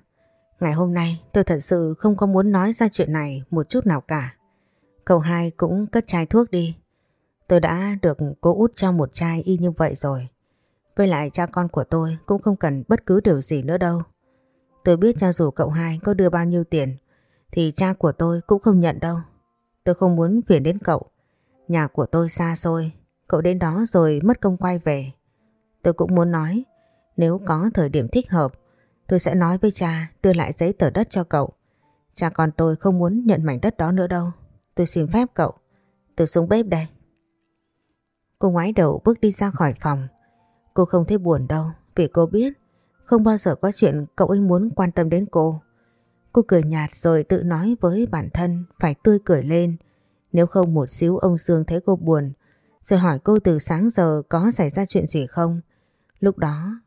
ngày hôm nay tôi thật sự không có muốn nói ra chuyện này một chút nào cả. Cậu hai cũng cất chai thuốc đi. Tôi đã được cô út cho một chai y như vậy rồi. Với lại cha con của tôi cũng không cần bất cứ điều gì nữa đâu. Tôi biết cho dù cậu hai có đưa bao nhiêu tiền thì cha của tôi cũng không nhận đâu. Tôi không muốn phiền đến cậu. Nhà của tôi xa xôi, cậu đến đó rồi mất công quay về. Tôi cũng muốn nói, nếu có thời điểm thích hợp, tôi sẽ nói với cha đưa lại giấy tờ đất cho cậu. Cha con tôi không muốn nhận mảnh đất đó nữa đâu. Tôi xin phép cậu. Tôi xuống bếp đây. Cô ngoái đầu bước đi ra khỏi phòng. Cô không thấy buồn đâu vì cô biết không bao giờ có chuyện cậu ấy muốn quan tâm đến cô. Cô cười nhạt rồi tự nói với bản thân phải tươi cười lên. Nếu không một xíu ông Dương thấy cô buồn, rồi hỏi cô từ sáng giờ có xảy ra chuyện gì không. Lúc đó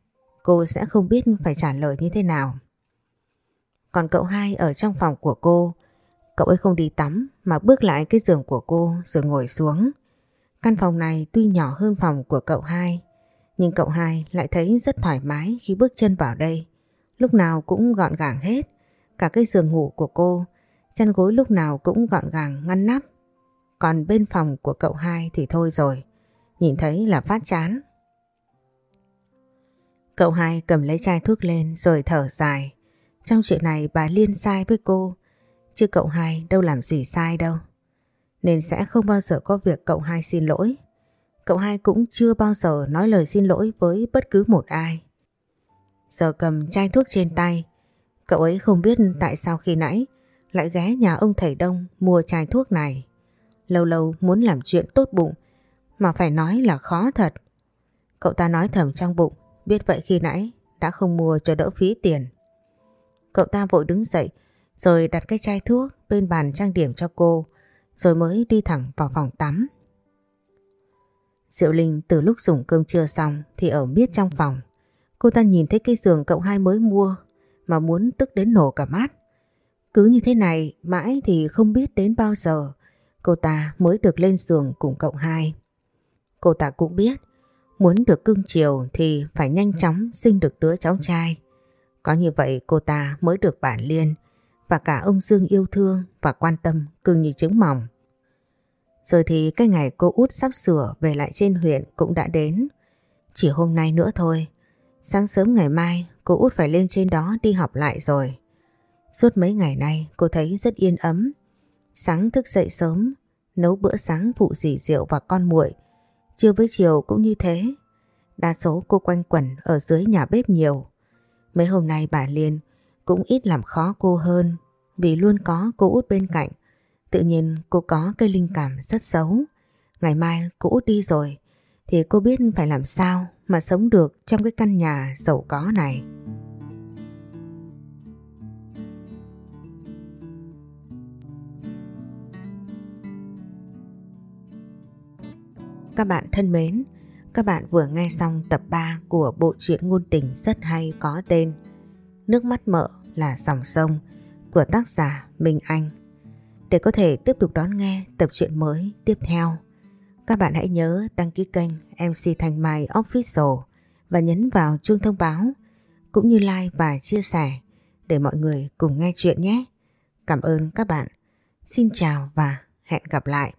cô sẽ không biết phải trả lời như thế nào. Còn cậu hai ở trong phòng của cô, cậu ấy không đi tắm mà bước lại cái giường của cô rồi ngồi xuống. Căn phòng này tuy nhỏ hơn phòng của cậu hai, nhưng cậu hai lại thấy rất thoải mái khi bước chân vào đây. Lúc nào cũng gọn gàng hết. Cả cái giường ngủ của cô, chăn gối lúc nào cũng gọn gàng ngăn nắp. Còn bên phòng của cậu hai thì thôi rồi. Nhìn thấy là phát chán. Cậu hai cầm lấy chai thuốc lên rồi thở dài. Trong chuyện này bà Liên sai với cô. Chứ cậu hai đâu làm gì sai đâu. Nên sẽ không bao giờ có việc cậu hai xin lỗi. Cậu hai cũng chưa bao giờ nói lời xin lỗi với bất cứ một ai. Giờ cầm chai thuốc trên tay, cậu ấy không biết tại sao khi nãy lại ghé nhà ông thầy Đông mua chai thuốc này. Lâu lâu muốn làm chuyện tốt bụng mà phải nói là khó thật. Cậu ta nói thầm trong bụng, biết vậy khi nãy đã không mua cho đỡ phí tiền. Cậu ta vội đứng dậy rồi đặt cái chai thuốc bên bàn trang điểm cho cô rồi mới đi thẳng vào phòng tắm. Diệu Linh từ lúc dùng cơm trưa xong thì ở miết trong phòng. Cô ta nhìn thấy cái giường cậu hai mới mua, mà muốn tức đến nổ cả mắt. Cứ như thế này, mãi thì không biết đến bao giờ, cô ta mới được lên giường cùng cậu hai. Cô ta cũng biết, muốn được cưng chiều thì phải nhanh chóng sinh được đứa cháu trai. Có như vậy cô ta mới được bản liên và cả ông Dương yêu thương và quan tâm cưng như trứng mỏng. Rồi thì cái ngày cô út sắp sửa về lại trên huyện cũng đã đến. Chỉ hôm nay nữa thôi. Sáng sớm ngày mai cô út phải lên trên đó đi học lại rồi. Suốt mấy ngày nay cô thấy rất yên ấm. Sáng thức dậy sớm, nấu bữa sáng phụ dì rượu và con muội. Trưa với chiều cũng như thế. Đa số cô quanh quẩn ở dưới nhà bếp nhiều. Mấy hôm nay bà Liên cũng ít làm khó cô hơn vì luôn có cô út bên cạnh Tự nhiên cô có cái linh cảm rất xấu. Ngày mai cô út đi rồi thì cô biết phải làm sao mà sống được trong cái căn nhà giàu có này. Các bạn thân mến, các bạn vừa nghe xong tập 3 của bộ truyện ngôn tình rất hay có tên Nước mắt mợ là dòng sông của tác giả Minh Anh. Để có thể tiếp tục đón nghe tập truyện mới tiếp theo, các bạn hãy nhớ đăng ký kênh MC Thành Mai Official và nhấn vào chuông thông báo cũng như like và chia sẻ để mọi người cùng nghe chuyện nhé. Cảm ơn các bạn. Xin chào và hẹn gặp lại.